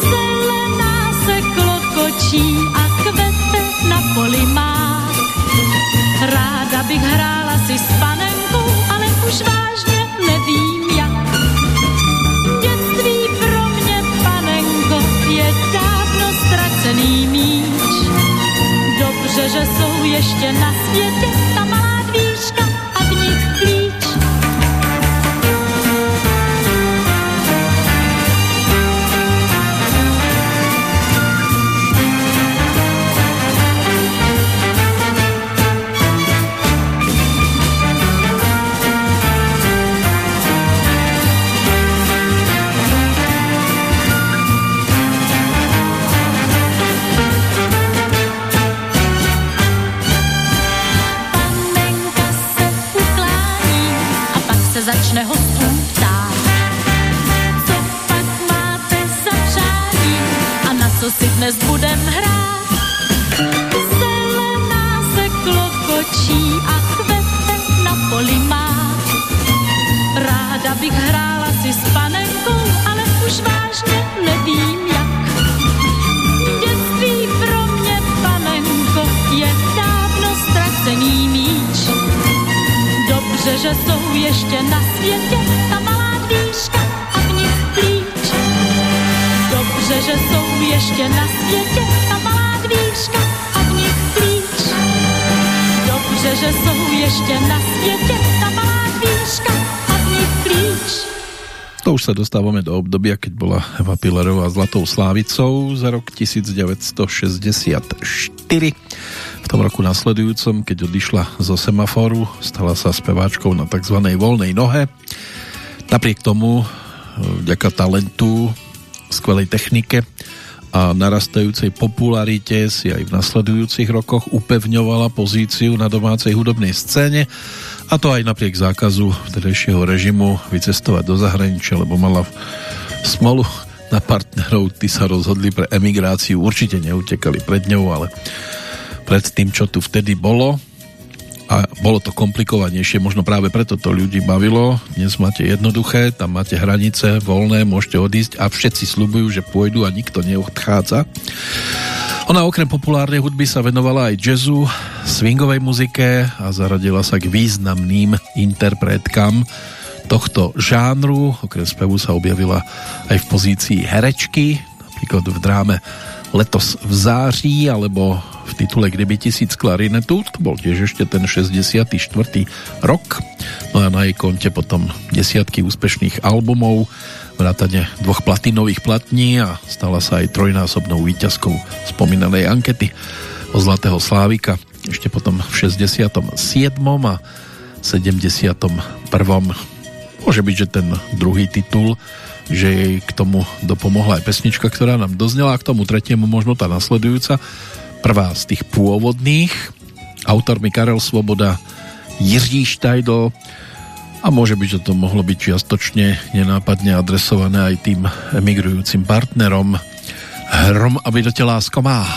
Zelená se klokočí a kvete na poli má. Ráda bych hrála si s panenkou, ale už vážně nevím jak. Dětství pro mě, panenko, je dávno ztracený míč. Dobře, že jsou ještě na světě začne hostů ptát. Co pak máte za přání a na co si dnes budem hrát? Zelená se klokočí a kvete na poli má. Ráda bych hrála si s panenkou, ale už vážně nevím Dobře, že jsou ještě na světě ta malá dvířka a v nich klíč. Dobře, že jsou ještě na světě ta malá dvířka a v nich klíč. Dobře, že jsou ještě na světě ta malá dvířka a v nich klíč.
To už sa dostávame do obdobia, keď bola Eva Pilarová Zlatou Slávicou za rok 1964. V tom roku nasledujúcom, keď odišla zo semaforu, stala sa speváčkou na tzv. voľnej nohe. Napriek tomu, vďaka talentu, skvelej technike a narastajúcej popularite si aj v nasledujúcich rokoch upevňovala pozíciu na domácej hudobnej scéne a to aj napriek zákazu vtedejšieho režimu vycestovať do zahraničia, lebo mala smolu na partnerov, tí sa rozhodli pre emigráciu, určite neutekali pred ňou, ale pred tým, čo tu vtedy bolo a bolo to komplikovanejšie, možno práve preto to ľudí bavilo. Dnes máte jednoduché, tam máte hranice voľné, môžete odísť a všetci slubujú, že pôjdu a nikto neodchádza. Ona okrem populárnej hudby sa venovala aj jazzu, swingovej muzike a zaradila sa k významným interpretkám tohto žánru. Okrem spevu sa objavila aj v pozícii herečky, napríklad v dráme Letos v září alebo v titule Kdyby tisíc klarinetu, to bol tiež ešte ten 64. rok. No a na jej konte potom desiatky úspešných albumov, vrátane dvoch platinových platní a stala sa aj trojnásobnou výťazkou spomínanej ankety o Zlatého Slávika ešte potom v 67. a 71. Môže byť, že ten druhý titul, že jej k tomu dopomohla aj pesnička, ktorá nám doznela, k tomu tretiemu možno tá nasledujúca, prvá z tých pôvodných, autormi Karel Svoboda, Jiří Štajdl, a môže byť, že to mohlo byť čiastočne nenápadne adresované aj tým emigrujúcim partnerom. Hrom, aby do lásko má.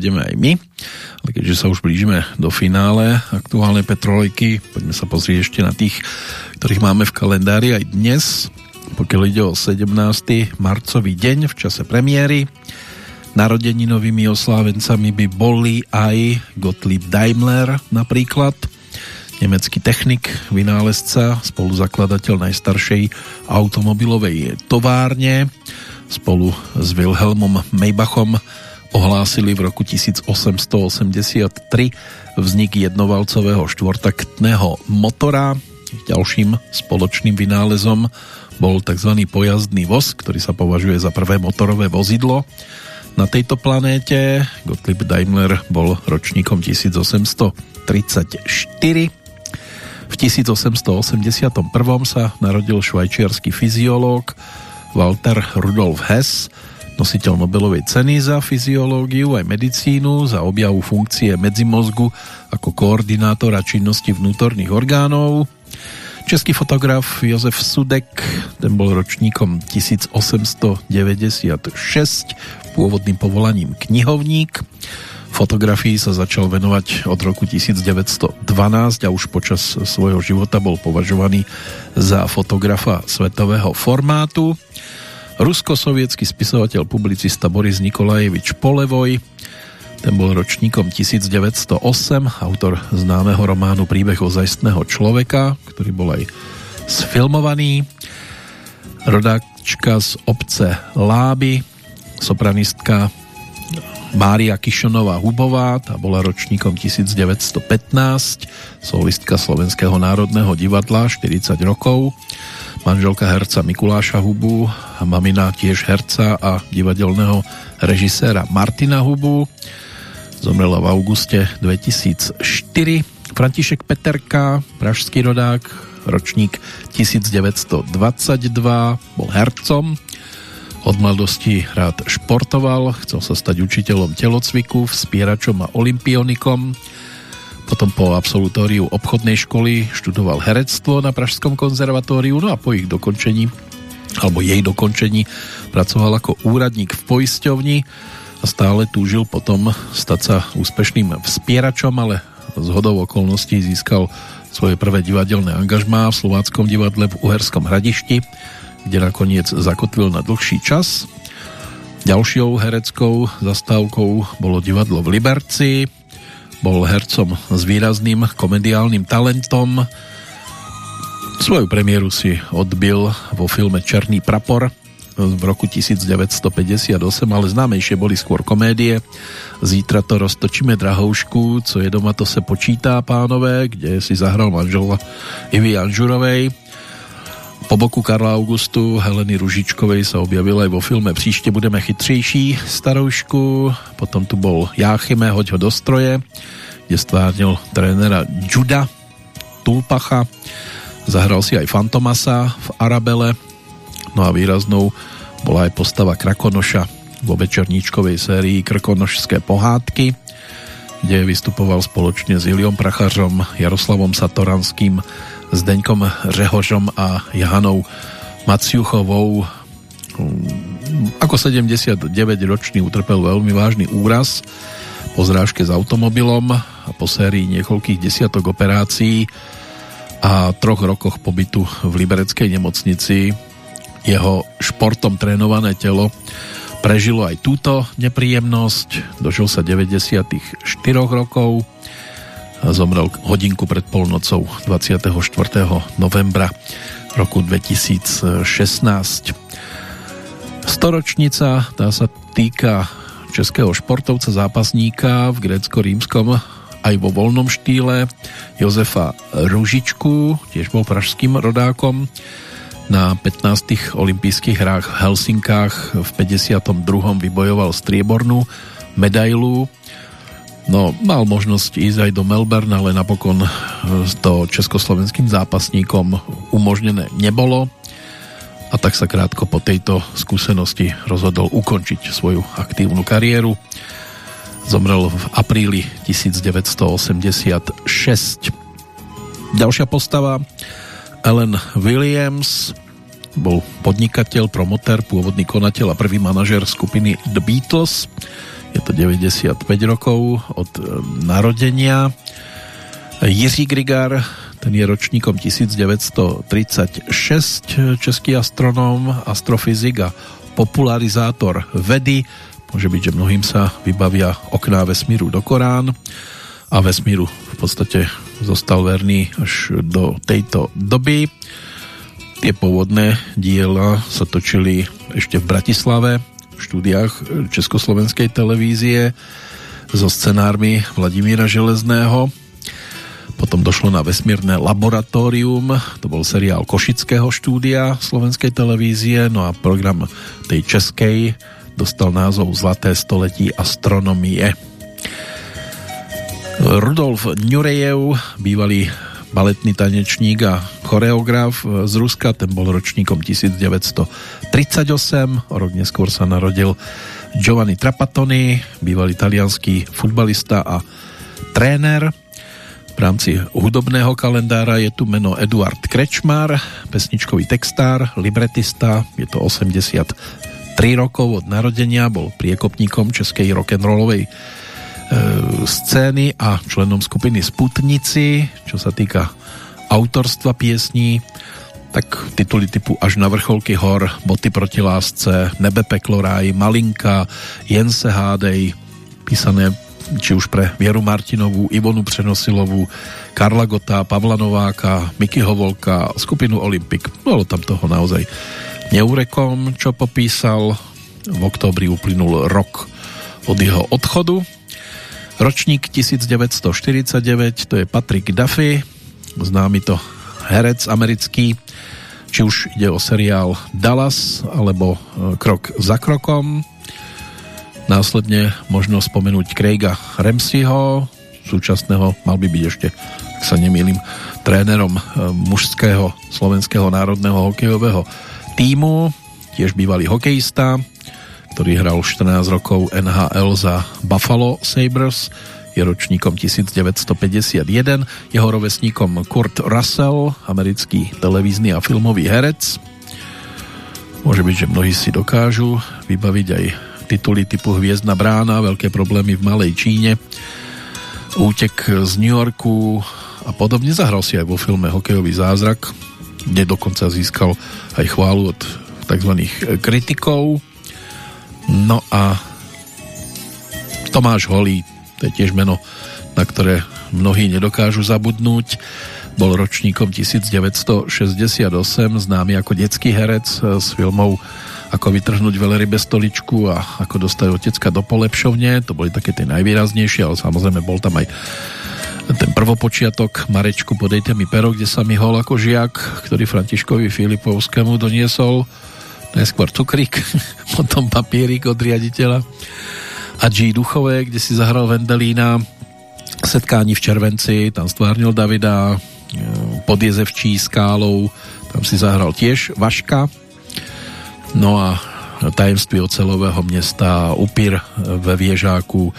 Pôjdeme aj my. Ale keďže sa už blížime do finále aktuálnej Petrolejky, poďme sa pozrieť ešte na tých, ktorých máme v kalendári aj dnes. Pokiaľ ide o 17. marcový deň v čase premiéry, narodeninovými oslávencami by boli aj Gottlieb Daimler napríklad, nemecký technik, vynálezca, spoluzakladateľ najstaršej automobilovej továrne, spolu s Wilhelmom Maybachom ohlásili v roku 1883 vznik jednovalcového štvortaktného motora. Ďalším spoločným vynálezom bol tzv. pojazdný voz, ktorý sa považuje za prvé motorové vozidlo. Na tejto planéte Gottlieb Daimler bol ročníkom 1834. V 1881 sa narodil švajčiarsky fyziológ Walter Rudolf Hess, nositeľ Nobelovej ceny za fyziológiu aj medicínu, za objavu funkcie medzimozgu ako koordinátora činnosti vnútorných orgánov. Český fotograf Jozef Sudek, ten bol ročníkom 1896, pôvodným povolaním knihovník. Fotografii sa začal venovať od roku 1912 a už počas svojho života bol považovaný za fotografa svetového formátu. Rusko-sovietský spisovateľ publicista Boris Nikolajevič Polevoj ten bol ročníkom 1908, autor známeho románu Príbeh ozajstného človeka, ktorý bol aj sfilmovaný. Rodáčka z obce Láby, sopranistka Mária Kišonová Hubová, tá bola ročníkom 1915, solistka Slovenského národného divadla, 40 rokov, manželka herca Mikuláša Hubu, mamina tiež herca a divadelného režiséra Martina Hubu, Zomrela v auguste 2004. František Peterka, pražský rodák, ročník 1922, bol hercom. Od mladosti rád športoval, chcel sa stať učiteľom telocviku, vspieračom a olimpionikom. Potom po absolutóriu obchodnej školy študoval herectvo na Pražskom konzervatóriu, no a po ich dokončení alebo jej dokončení pracoval ako úradník v poisťovni a stále túžil potom stať sa úspešným vspieračom, ale z hodou okolností získal svoje prvé divadelné angažmá v Slováckom divadle v Uherskom hradišti, kde nakoniec zakotvil na dlhší čas. Ďalšou hereckou zastávkou bolo divadlo v Liberci, bol hercom s výrazným komediálnym talentom. Svoju premiéru si odbil vo filme Černý prapor v roku 1958, ale známejšie boli skôr komédie. Zítra to roztočíme drahoušku, co je doma, to se počítá, pánové, kde si zahral manžela Ivy Anžurovej. Po boku Karla Augustu Heleny Ružičkovej sa objavil aj vo filme Příště budeme chytřejší staroušku. Potom tu bol Jáchyme, hoď ho do stroje, kde stvárnil trénera Juda Tulpacha. Zahral si aj Fantomasa v Arabele, no a výraznou bola aj postava Krakonoša vo večerníčkovej sérii Krkonošské pohádky, kde vystupoval spoločne s Iliom Prachařom, Jaroslavom Satoranským, Zdeňkom Řehožom a Jahanou Maciuchovou. Ako 79-ročný utrpel veľmi vážny úraz po zrážke s automobilom a po sérii niekoľkých desiatok operácií a troch rokoch pobytu v Libereckej nemocnici jeho športom trénované telo prežilo aj túto nepríjemnosť. Dožil sa 94 rokov zomrel hodinku pred polnocou 24. novembra roku 2016. Storočnica, tá sa týka českého športovca, zápasníka v grécko-rímskom aj vo voľnom štýle Jozefa Ružičku, tiež bol pražským rodákom na 15. olympijských hrách v Helsinkách v 52. vybojoval striebornú medailu. No, mal možnosť ísť aj do Melbourne, ale napokon to československým zápasníkom umožnené nebolo a tak sa krátko po tejto skúsenosti rozhodol ukončiť svoju aktívnu kariéru. Zomrel v apríli 1986. Ďalšia postava Ellen Williams bol podnikateľ, promotér, pôvodný konateľ a prvý manažer skupiny The Beatles. Je to 95 rokov od e, narodenia. Jiří Grigár, ten je ročníkom 1936, český astronóm, astrofyzik a popularizátor vedy. Môže byť, že mnohým sa vybavia okná vesmíru do Korán a vesmíru v podstate zostal verný až do tejto doby. Tie pôvodné diela sa točili ešte v Bratislave v štúdiách Československej televízie so scenármi Vladimíra Železného. Potom došlo na vesmírne laboratórium, to bol seriál Košického štúdia Slovenskej televízie, no a program tej českej dostal názov Zlaté století astronomie. Rudolf Nurejev, bývalý baletný tanečník a choreograf z Ruska, ten bol ročníkom 1938, o rok neskôr sa narodil Giovanni Trapattoni, bývalý talianský futbalista a tréner. rámci hudobného kalendára je tu meno Eduard Krečmar, pesničkový textár, libretista, je to 83 rokov od narodenia, bol priekopníkom českej rock'n'rollovej e, scény a členom skupiny Sputnici, čo sa týka autorstva piesní, tak tituly typu Až na vrcholky hor, Boty proti lásce, Nebe peklo ráj, Malinka, Jense hádej, písané či už pre Vieru Martinovú, Ivonu Přenosilovú, Karla Gota, Pavla Nováka, Miky Hovolka, skupinu Olympik. Bolo tam toho naozaj neúrekom, čo popísal. V októbri uplynul rok od jeho odchodu. Ročník 1949, to je Patrick Duffy, známy to herec americký, či už ide o seriál Dallas alebo e, Krok za krokom. Následne možno spomenúť Craiga Ramseyho, súčasného, mal by byť ešte, ak sa nemýlim, trénerom eh, mužského slovenského národného hokejového týmu, tiež bývalý hokejista, ktorý hral 14 rokov NHL za Buffalo Sabres, je ročníkom 1951, jeho rovesníkom Kurt Russell, americký televízny a filmový herec. Môže byť, že mnohí si dokážu vybaviť aj tituly typu Hviezdna brána, veľké problémy v Malej Číne, útek z New Yorku a podobne. Zahral si aj vo filme Hokejový zázrak, kde dokonca získal aj chválu od tzv. kritikov. No a Tomáš Holý, to je tiež meno, na ktoré mnohí nedokážu zabudnúť. Bol ročníkom 1968, známy ako detský herec s filmou ako vytrhnúť veľrybe stoličku a ako dostať otecka do polepšovne. To boli také tie najvýraznejšie, ale samozrejme bol tam aj ten prvopočiatok Marečku podejte mi pero, kde sa mi hol ako žiak, ktorý Františkovi Filipovskému doniesol najskôr cukrík, potom papierik od riaditeľa a G. Duchové, kde si zahral Vendelína setkání v Červenci, tam stvárnil Davida pod Jezevčí skálou, tam si zahral tiež Vaška No a tajemství ocelového mesta Upír ve Viežáku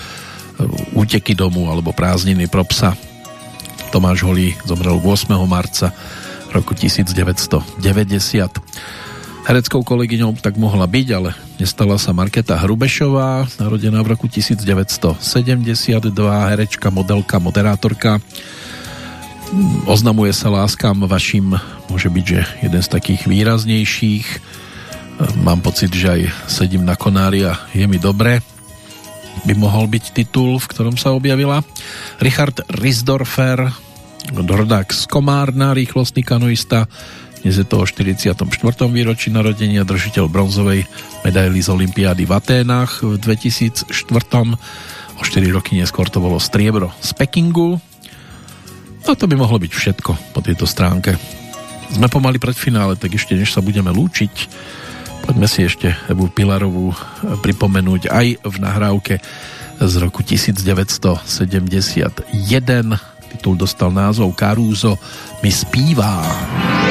úteky domu alebo prázdniny pro psa Tomáš Holý zomrel 8. marca roku 1990 Hereckou kolegyňou tak mohla byť, ale nestala sa Marketa Hrubešová, narodená v roku 1972, herečka, modelka, moderátorka. Oznamuje sa láskam vašim, môže byť, že jeden z takých výraznejších mám pocit, že aj sedím na konári a je mi dobre by mohol byť titul, v ktorom sa objavila. Richard Risdorfer, rodák z Komárna, rýchlostný kanoista, dnes je to o 44. výročí narodenia, držiteľ bronzovej medaily z Olympiády v Aténach v 2004. O 4 roky neskôr to bolo striebro z Pekingu. No to by mohlo byť všetko po tejto stránke. Sme pomaly pred finále, tak ešte než sa budeme lúčiť, Poďme si ešte Evu Pilarovú pripomenúť aj v nahrávke z roku 1971. Titul dostal názov Karúzo mi spívá.
plouží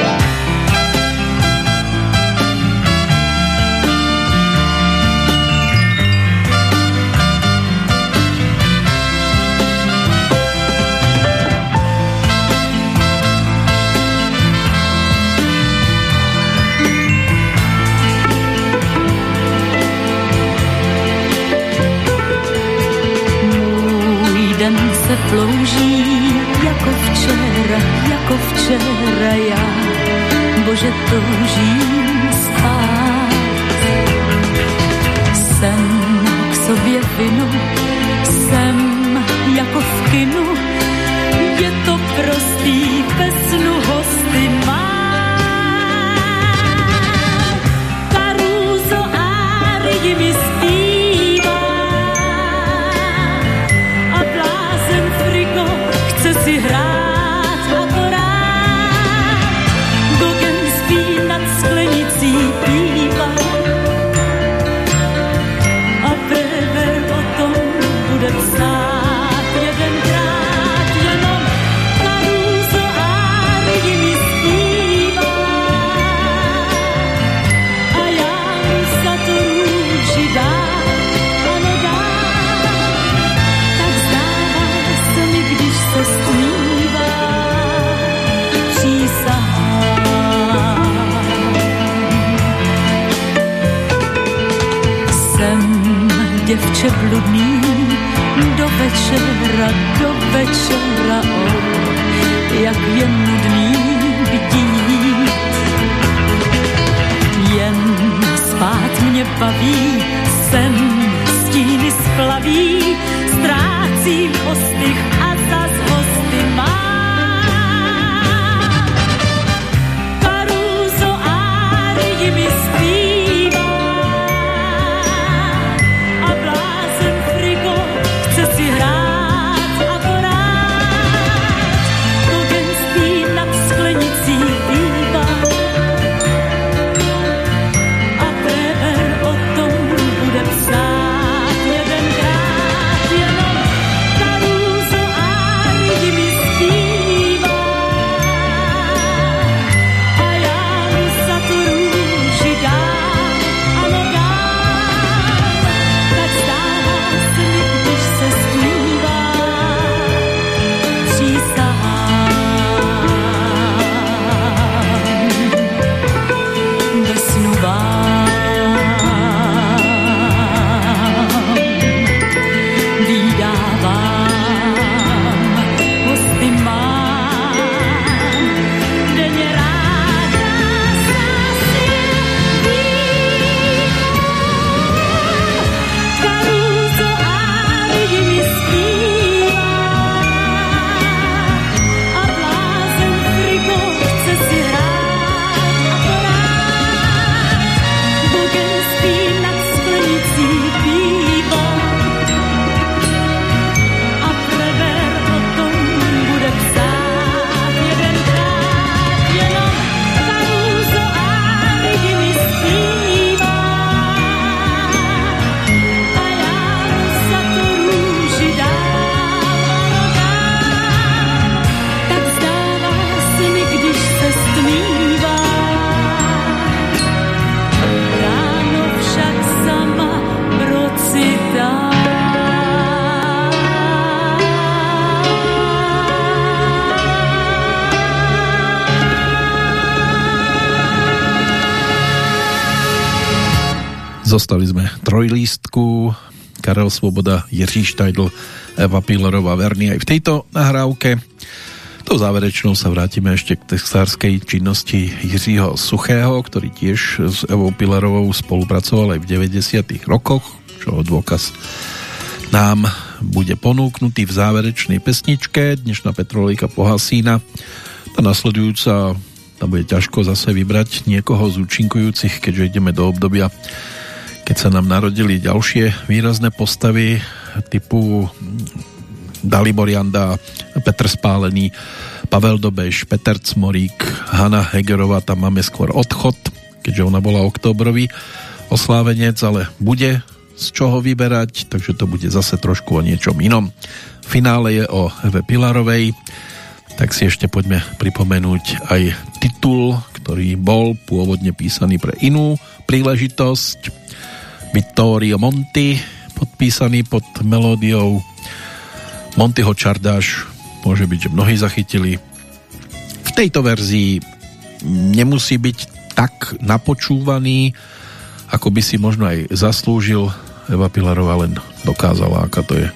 bože toužím děvče bludný,
Zostali sme trojlístku, Karel Svoboda, Jiří Štajdl, Eva Pilerová, Verny aj v tejto nahrávke. Tou záverečnou sa vrátime ešte k textárskej činnosti Jiřího Suchého, ktorý tiež s Evou Pilerovou spolupracoval aj v 90. rokoch, čo dôkaz nám bude ponúknutý v záverečnej pesničke. Dnešná Petrolejka Pohasína. Tá nasledujúca tam bude ťažko zase vybrať niekoho z účinkujúcich, keďže ideme do obdobia keď sa nám narodili ďalšie výrazné postavy typu Dalibor Janda, Petr Spálený, Pavel Dobeš, Peter Cmorík, Hanna Hegerová, tam máme skôr odchod, keďže ona bola oktobrový oslávenec, ale bude z čoho vyberať, takže to bude zase trošku o niečom inom. Finále je o Eve Pilarovej, tak si ešte poďme pripomenúť aj titul, ktorý bol pôvodne písaný pre inú príležitosť Vittorio Monti, podpísaný pod melódiou Montyho Čardáš, môže byť, že mnohí zachytili. V tejto verzii nemusí byť tak napočúvaný, ako by si možno aj zaslúžil. Eva Pilarová len dokázala, aká to je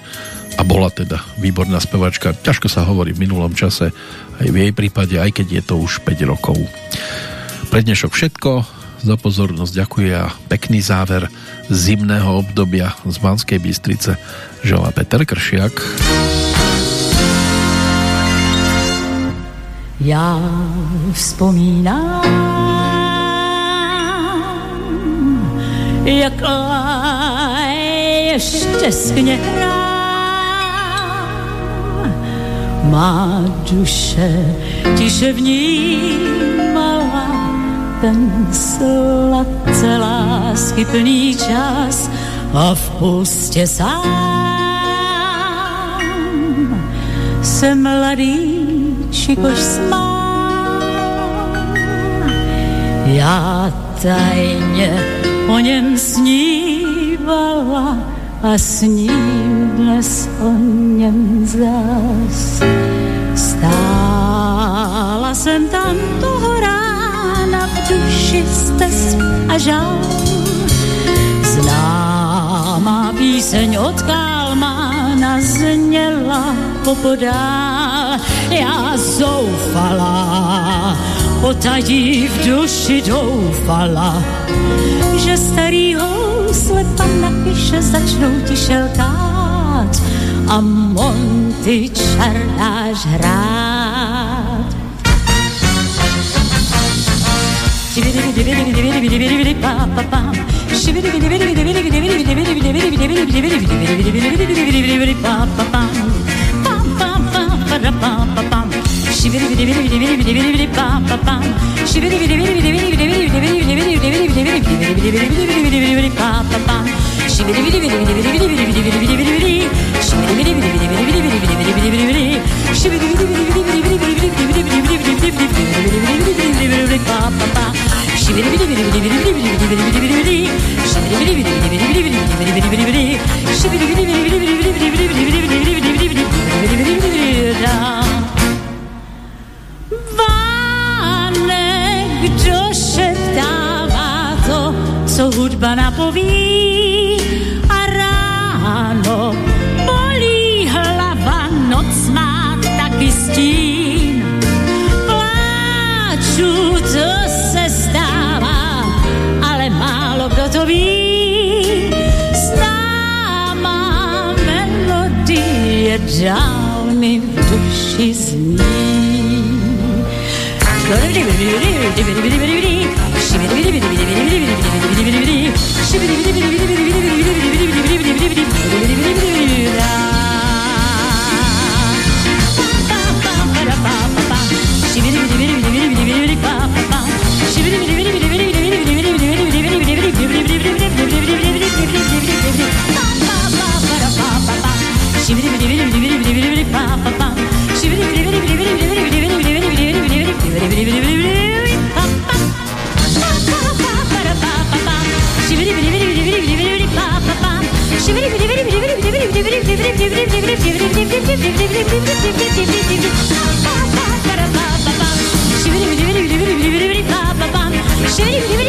a bola teda výborná spevačka. Ťažko sa hovorí v minulom čase, aj v jej prípade, aj keď je to už 5 rokov. Pre dnešok všetko, za pozornosť. Ďakuje a pekný záver zimného obdobia z Banskej Bystrice. Žela Peter Kršiak.
Já vzpomínám, jak ještě skně Má duše tiše vnímala ten sladce lásky plný čas a v pustě sám se mladý čikoš smál. Já tajně o něm snívala a sním dnes o něm zas. Stála jsem tam toho rád, duši stes a žál. Znám má píseň od Kalmána zněla popodál. Já zoufala, potají v duši doufala, že starýho slepa napíše začnou ti šelkát a Monty čardáš hrát. Ba ba ba Vánek, kdo šeptává to, co hudba napoví drown in tushy's knee. Melodie dál mi v duši zní. Shibidi